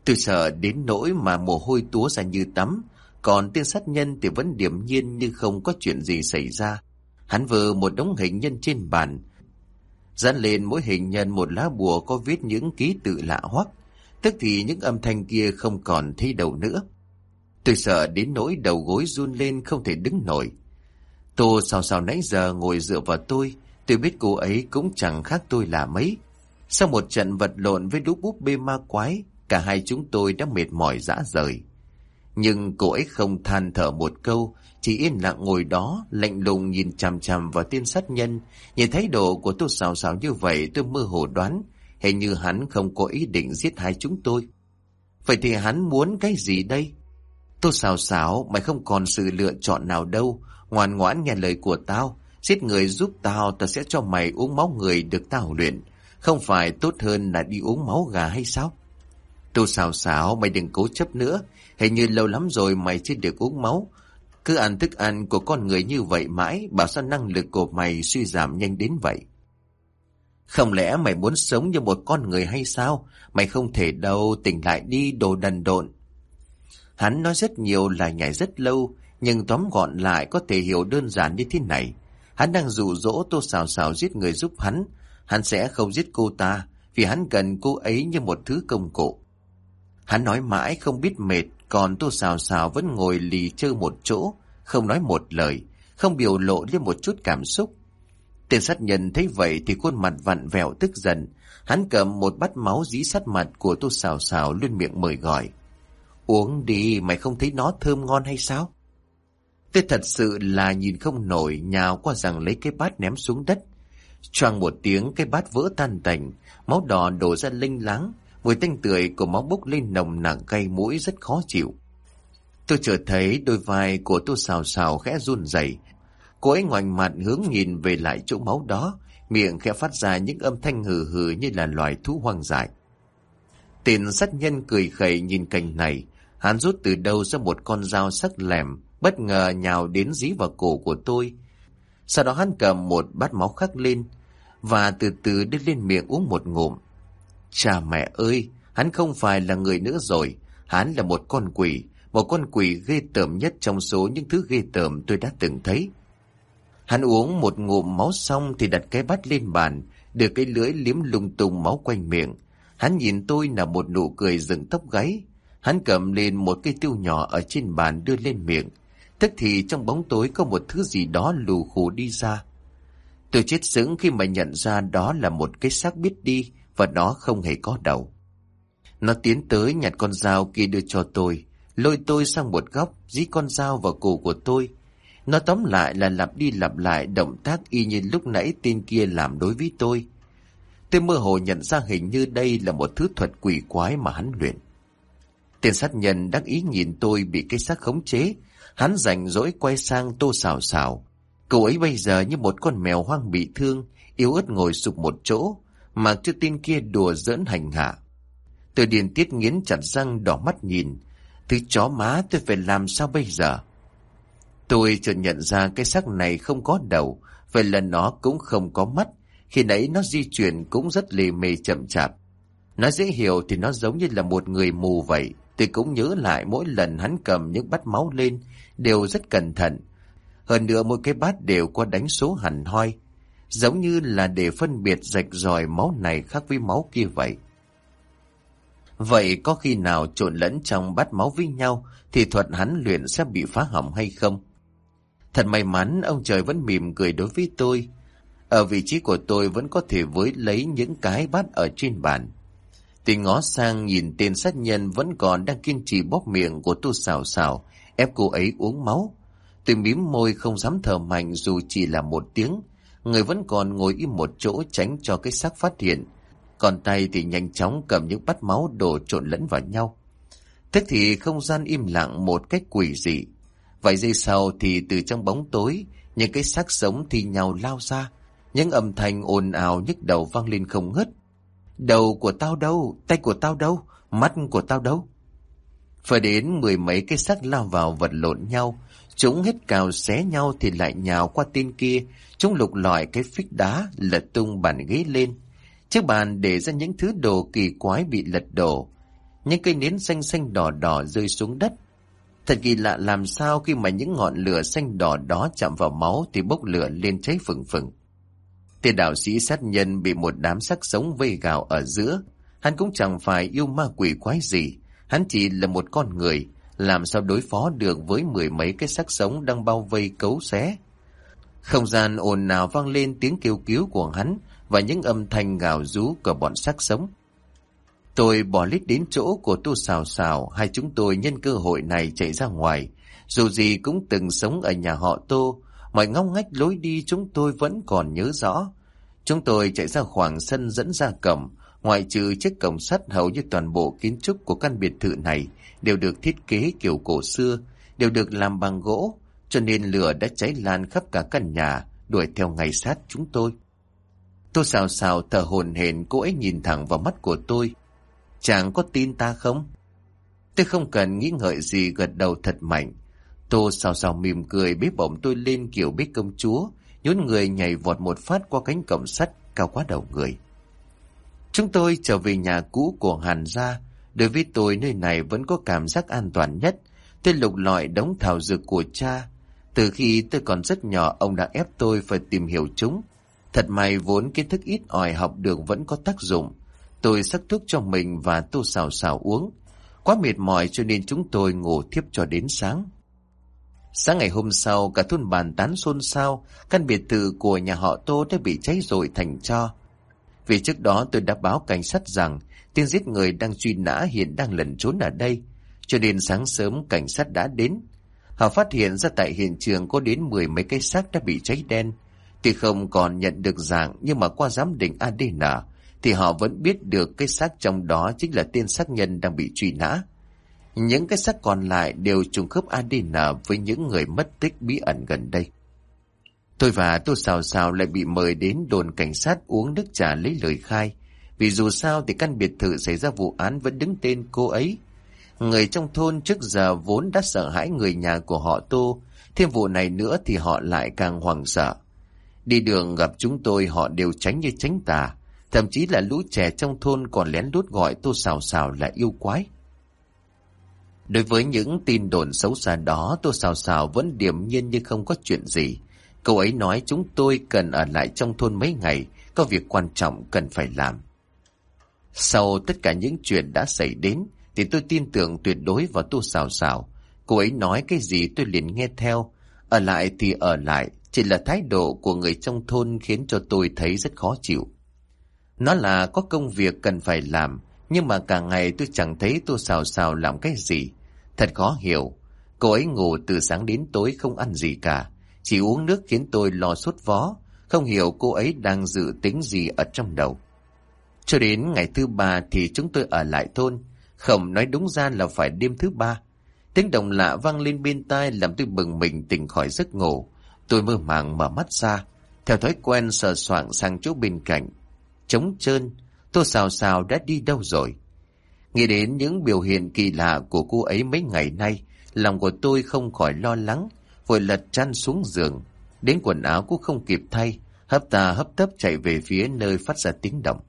[SPEAKER 1] Tôi sợ đến nỗi mà mồ hôi túa ra như tắm, còn tên sát nhân thì vẫn điềm nhiên như không có chuyện gì xảy ra. Hắn vờ một đống hình nhân trên bàn, dán lên mỗi hình nhân một lá bùa có viết những ký tự lạ hoắc, tức thì những âm thanh kia không còn thấy đầu nữa. Tôi sợ đến nỗi đầu gối run lên không thể đứng nổi. Tô sao sao nãy giờ ngồi dựa vào tôi, tôi biết cô ấy cũng chẳng khác tôi là mấy. Sau một trận vật lộn với lũ búp bê ma quái, cả hai chúng tôi đã mệt mỏi dã rời. Nhưng cô ấy không than thở một câu, chỉ yên lặng ngồi đó, lạnh lùng nhìn chằm chằm vào tiên sát nhân. Nhìn thái độ của tôi xào xào như vậy tôi mơ hồ đoán, hình như hắn không có ý định giết hai chúng tôi. Vậy thì hắn muốn cái gì đây? Tôi xào xáo mày không còn sự lựa chọn nào đâu, ngoan ngoãn nghe lời của tao. Giết người giúp tao, tao sẽ cho mày uống máu người được tao luyện. Không phải tốt hơn là đi uống máu gà hay sao? Tôi xào xào, mày đừng cố chấp nữa. Hình như lâu lắm rồi mày chưa được uống máu. Cứ ăn thức ăn của con người như vậy mãi, bảo sao năng lực của mày suy giảm nhanh đến vậy? Không lẽ mày muốn sống như một con người hay sao? Mày không thể đâu, tỉnh lại đi, đồ đần độn. Hắn nói rất nhiều là nhảy rất lâu, nhưng tóm gọn lại có thể hiểu đơn giản như thế này. Hắn đang dụ dỗ tô xào xào giết người giúp hắn. Hắn sẽ không giết cô ta, vì hắn cần cô ấy như một thứ công cụ. Hắn nói mãi không biết mệt, còn tô xào xào vẫn ngồi lì chơi một chỗ, không nói một lời. không biểu lộ lên một chút cảm xúc. Tên sát nhân thấy vậy thì khuôn mặt vặn vẹo tức giận. Hắn cầm một bát máu dí sát mặt của tô xào xào lên miệng mời gọi. Uống đi, mày không thấy nó thơm ngon hay sao? Tôi thật sự là nhìn không nổi, nhào qua rằng lấy cái bát ném xuống đất. Choang một tiếng, cái bát vỡ tan tành, máu đỏ đổ ra linh láng, mùi tanh tưởi của máu bốc lên nồng nặng gây mũi rất khó chịu. Tôi chợt thấy đôi vai của tôi xào xào khẽ run rẩy. Cô ấy ngoảnh mặt hướng nhìn về lại chỗ máu đó, miệng khẽ phát ra những âm thanh hừ hừ như là loài thú hoang dại. Tên sát nhân cười khẩy nhìn cảnh này, hắn rút từ đâu ra một con dao sắc lẻm, bất ngờ nhào đến dí vào cổ của tôi. Sau đó hắn cầm một bát máu khắc lên, và từ từ đưa lên miệng uống một ngụm. Cha mẹ ơi, hắn không phải là người nữa rồi, hắn là một con quỷ, một con quỷ ghê tởm nhất trong số những thứ ghê tởm tôi đã từng thấy. Hắn uống một ngụm máu xong thì đặt cái bát lên bàn, đưa cái lưỡi liếm lung tung máu quanh miệng. Hắn nhìn tôi là một nụ cười dựng tóc gáy. Hắn cầm lên một cây tiêu nhỏ ở trên bàn đưa lên miệng. Tức thì trong bóng tối có một thứ gì đó lù khù đi ra. Tôi chết sững khi mà nhận ra đó là một cái xác biết đi và nó không hề có đầu. Nó tiến tới nhặt con dao kia đưa cho tôi, lôi tôi sang một góc, dí con dao vào cổ của tôi. Nó tóm lại là lặp đi lặp lại động tác y như lúc nãy tên kia làm đối với tôi. Tôi mơ hồ nhận ra hình như đây là một thứ thuật quỷ quái mà hắn luyện. Tên sát nhân đắc ý nhìn tôi bị cái xác khống chế, hắn rảnh rỗi quay sang tô xào xào. Cậu ấy bây giờ như một con mèo hoang bị thương, yếu ớt ngồi sụp một chỗ, mặc cho tên kia đùa giỡn hành hạ. Tôi điền tiết nghiến chặt răng đỏ mắt nhìn, thứ chó má tôi phải làm sao bây giờ? Tôi chợt nhận ra cái xác này không có đầu, vậy là nó cũng không có mắt, khi nãy nó di chuyển cũng rất lì mề chậm chạp. Nói dễ hiểu thì nó giống như là một người mù vậy, tôi cũng nhớ lại mỗi lần hắn cầm những bát máu lên, đều rất cẩn thận. Hơn nữa mỗi cái bát đều có đánh số hẳn hoi, giống như là để phân biệt rạch ròi máu này khác với máu kia vậy. Vậy có khi nào trộn lẫn trong bát máu với nhau thì thuật hắn luyện sẽ bị phá hỏng hay không? Thật may mắn ông trời vẫn mỉm cười đối với tôi. Ở vị trí của tôi vẫn có thể với lấy những cái bát ở trên bàn. Tôi ngó sang nhìn tên sát nhân vẫn còn đang kiên trì bóp miệng của tôi xào xào, ép cô ấy uống máu. Tôi mím môi không dám thở mạnh dù chỉ là một tiếng. Người vẫn còn ngồi im một chỗ tránh cho cái xác phát hiện. Còn tay thì nhanh chóng cầm những bát máu đổ trộn lẫn vào nhau. Thế thì không gian im lặng một cách quỷ dị. Vài giây sau thì từ trong bóng tối, những cái xác sống thì nhau lao ra. Những âm thanh ồn ào nhức đầu vang lên không ngớt. Đầu của tao đâu? Tay của tao đâu? Mắt của tao đâu? Phải đến mười mấy cái xác lao vào vật lộn nhau. Chúng hết cào xé nhau thì lại nhào qua tên kia. Chúng lục lọi cái phích đá, lật tung bàn ghế lên. Chiếc bàn để ra những thứ đồ kỳ quái bị lật đổ. Những cây nến xanh xanh đỏ đỏ rơi xuống đất. Thật kỳ lạ, làm sao khi mà những ngọn lửa xanh đỏ đó chạm vào máu thì bốc lửa lên cháy phừng phừng. Tiền đạo sĩ sát nhân bị một đám sắc sống vây gào ở giữa. Hắn cũng chẳng phải yêu ma quỷ quái gì. Hắn chỉ là một con người. Làm sao đối phó được với mười mấy cái sắc sống đang bao vây cấu xé. Không gian ồn nào vang lên tiếng kêu cứu của hắn và những âm thanh gào rú của bọn sắc sống. Tôi bỏ lít đến chỗ của tu xào xào, hai chúng tôi nhân cơ hội này chạy ra ngoài. Dù gì cũng từng sống ở nhà họ tô, mọi ngóc ngách lối đi chúng tôi vẫn còn nhớ rõ. Chúng tôi chạy ra khoảng sân dẫn ra cổng, ngoại trừ chiếc cổng sắt hầu như toàn bộ kiến trúc của căn biệt thự này đều được thiết kế kiểu cổ xưa, đều được làm bằng gỗ, cho nên lửa đã cháy lan khắp cả căn nhà, đuổi theo ngày sát chúng tôi. Tôi xào xào thở hồn hển cô ấy nhìn thẳng vào mắt của tôi. Chàng có tin ta không? Tôi không cần nghĩ ngợi gì gật đầu thật mạnh. Tô xào xào mỉm cười bế bổng tôi lên kiểu bế công chúa, nhún người nhảy vọt một phát qua cánh cổng sắt cao quá đầu người. Chúng tôi trở về nhà cũ của Hàn gia. Đối với tôi nơi này vẫn có cảm giác an toàn nhất. Tôi lục lọi đống thảo dược của cha. Từ khi tôi còn rất nhỏ, ông đã ép tôi phải tìm hiểu chúng. Thật may vốn kiến thức ít ỏi học được vẫn có tác dụng. Tôi sắc thuốc cho mình và tô xào xào uống. Quá mệt mỏi cho nên chúng tôi ngủ tiếp cho đến sáng. Sáng ngày hôm sau, cả thôn bàn tán xôn xao, căn biệt thự của nhà họ Tô đã bị cháy rồi thành cho. Vì trước đó tôi đã báo cảnh sát rằng tên giết người đang truy nã hiện đang lẩn trốn ở đây. Cho nên sáng sớm cảnh sát đã đến. Họ phát hiện ra tại hiện trường có đến mười mấy cái xác đã bị cháy đen. Tuy không còn nhận được dạng nhưng mà qua giám định ADN thì họ vẫn biết được cái xác trong đó chính là tên sát nhân đang bị truy nã. Những cái xác còn lại đều trùng khớp ADN với những người mất tích bí ẩn gần đây. Tôi và Tô Sào Sào lại bị mời đến đồn cảnh sát uống nước trà lấy lời khai. Vì dù sao thì căn biệt thự xảy ra vụ án vẫn đứng tên cô ấy. Người trong thôn trước giờ vốn đã sợ hãi người nhà của họ Tô. Thêm vụ này nữa thì họ lại càng hoảng sợ. Đi đường gặp chúng tôi, họ đều tránh như tránh tà. Thậm chí là lũ trẻ trong thôn còn lén lút gọi Tô xào xào là yêu quái. Đối với những tin đồn xấu xa đó, Tô xào xào vẫn điềm nhiên như không có chuyện gì. Cậu ấy nói chúng tôi cần ở lại trong thôn mấy ngày, có việc quan trọng cần phải làm. Sau tất cả những chuyện đã xảy đến, thì tôi tin tưởng tuyệt đối vào Tô xào xào. Cô ấy nói cái gì tôi liền nghe theo. Ở lại thì ở lại, chỉ là thái độ của người trong thôn khiến cho tôi thấy rất khó chịu. Nó là có công việc cần phải làm, nhưng mà cả ngày tôi chẳng thấy Tô xào xào làm cái gì. Thật khó hiểu. Cô ấy ngủ từ sáng đến tối không ăn gì cả. Chỉ uống nước khiến tôi lo sốt vó. Không hiểu cô ấy đang dự tính gì ở trong đầu. Cho đến ngày thứ ba thì chúng tôi ở lại thôn. Khổng nói đúng ra là phải đêm thứ ba. Tiếng động lạ vang lên bên tai làm tôi bừng mình tỉnh khỏi giấc ngủ. Tôi mơ màng mở mắt ra. Theo thói quen sờ soạng sang chỗ bên cạnh. Trống trơn, Tô xào xào đã đi đâu rồi? Nghĩ đến những biểu hiện kỳ lạ của cô ấy mấy ngày nay, lòng của tôi không khỏi lo lắng, vội lật chăn xuống giường. Đến quần áo cũng không kịp thay, hấp tà hấp tấp chạy về phía nơi phát ra tiếng động.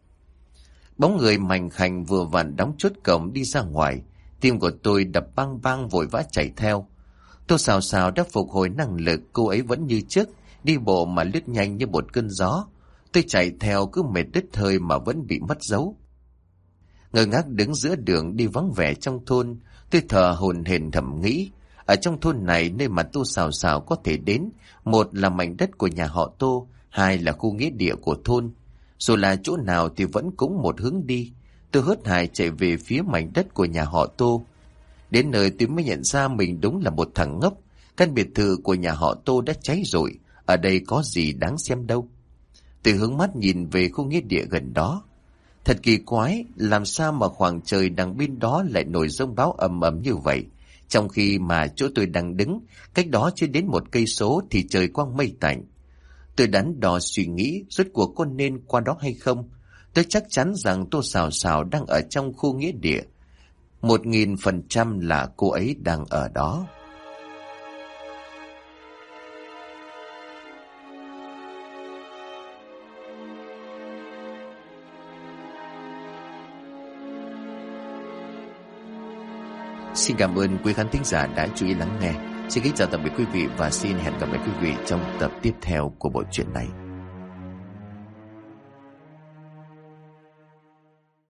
[SPEAKER 1] Bóng người mảnh khảnh vừa vặn đóng chốt cổng đi ra ngoài, tim của tôi đập băng băng vội vã chạy theo. Tô xào xào đã phục hồi năng lực, cô ấy vẫn như trước, đi bộ mà lướt nhanh như một cơn gió. Tôi chạy theo cứ mệt đứt hơi mà vẫn bị mất dấu. Ngơ ngác đứng giữa đường đi vắng vẻ trong thôn, tôi thở hồn hển thầm nghĩ. Ở trong thôn này nơi mà tu xào xào có thể đến, một là mảnh đất của nhà họ Tô, hai là khu nghĩa địa của thôn. Dù là chỗ nào thì vẫn cũng một hướng đi. Tôi hớt hải chạy về phía mảnh đất của nhà họ Tô. Đến nơi tôi mới nhận ra mình đúng là một thằng ngốc. Căn biệt thự của nhà họ Tô đã cháy rồi. Ở đây có gì đáng xem đâu. Tôi hướng mắt nhìn về khu nghĩa địa gần đó. Thật kỳ quái, làm sao mà khoảng trời đằng bên đó lại nổi rông báo ầm ầm như vậy. Trong khi mà chỗ tôi đang đứng, cách đó chưa đến một cây số thì trời quang mây tạnh. Tôi đắn đo suy nghĩ rốt cuộc có nên qua đó hay không. Tôi chắc chắn rằng Tô Sào Sào đang ở trong khu nghĩa địa. Một nghìn phần trăm là cô ấy đang ở đó. Xin cảm ơn quý khán thính giả đã chú ý lắng nghe. Xin kính chào tạm biệt quý vị và xin hẹn gặp lại quý vị trong tập tiếp theo của bộ truyện này.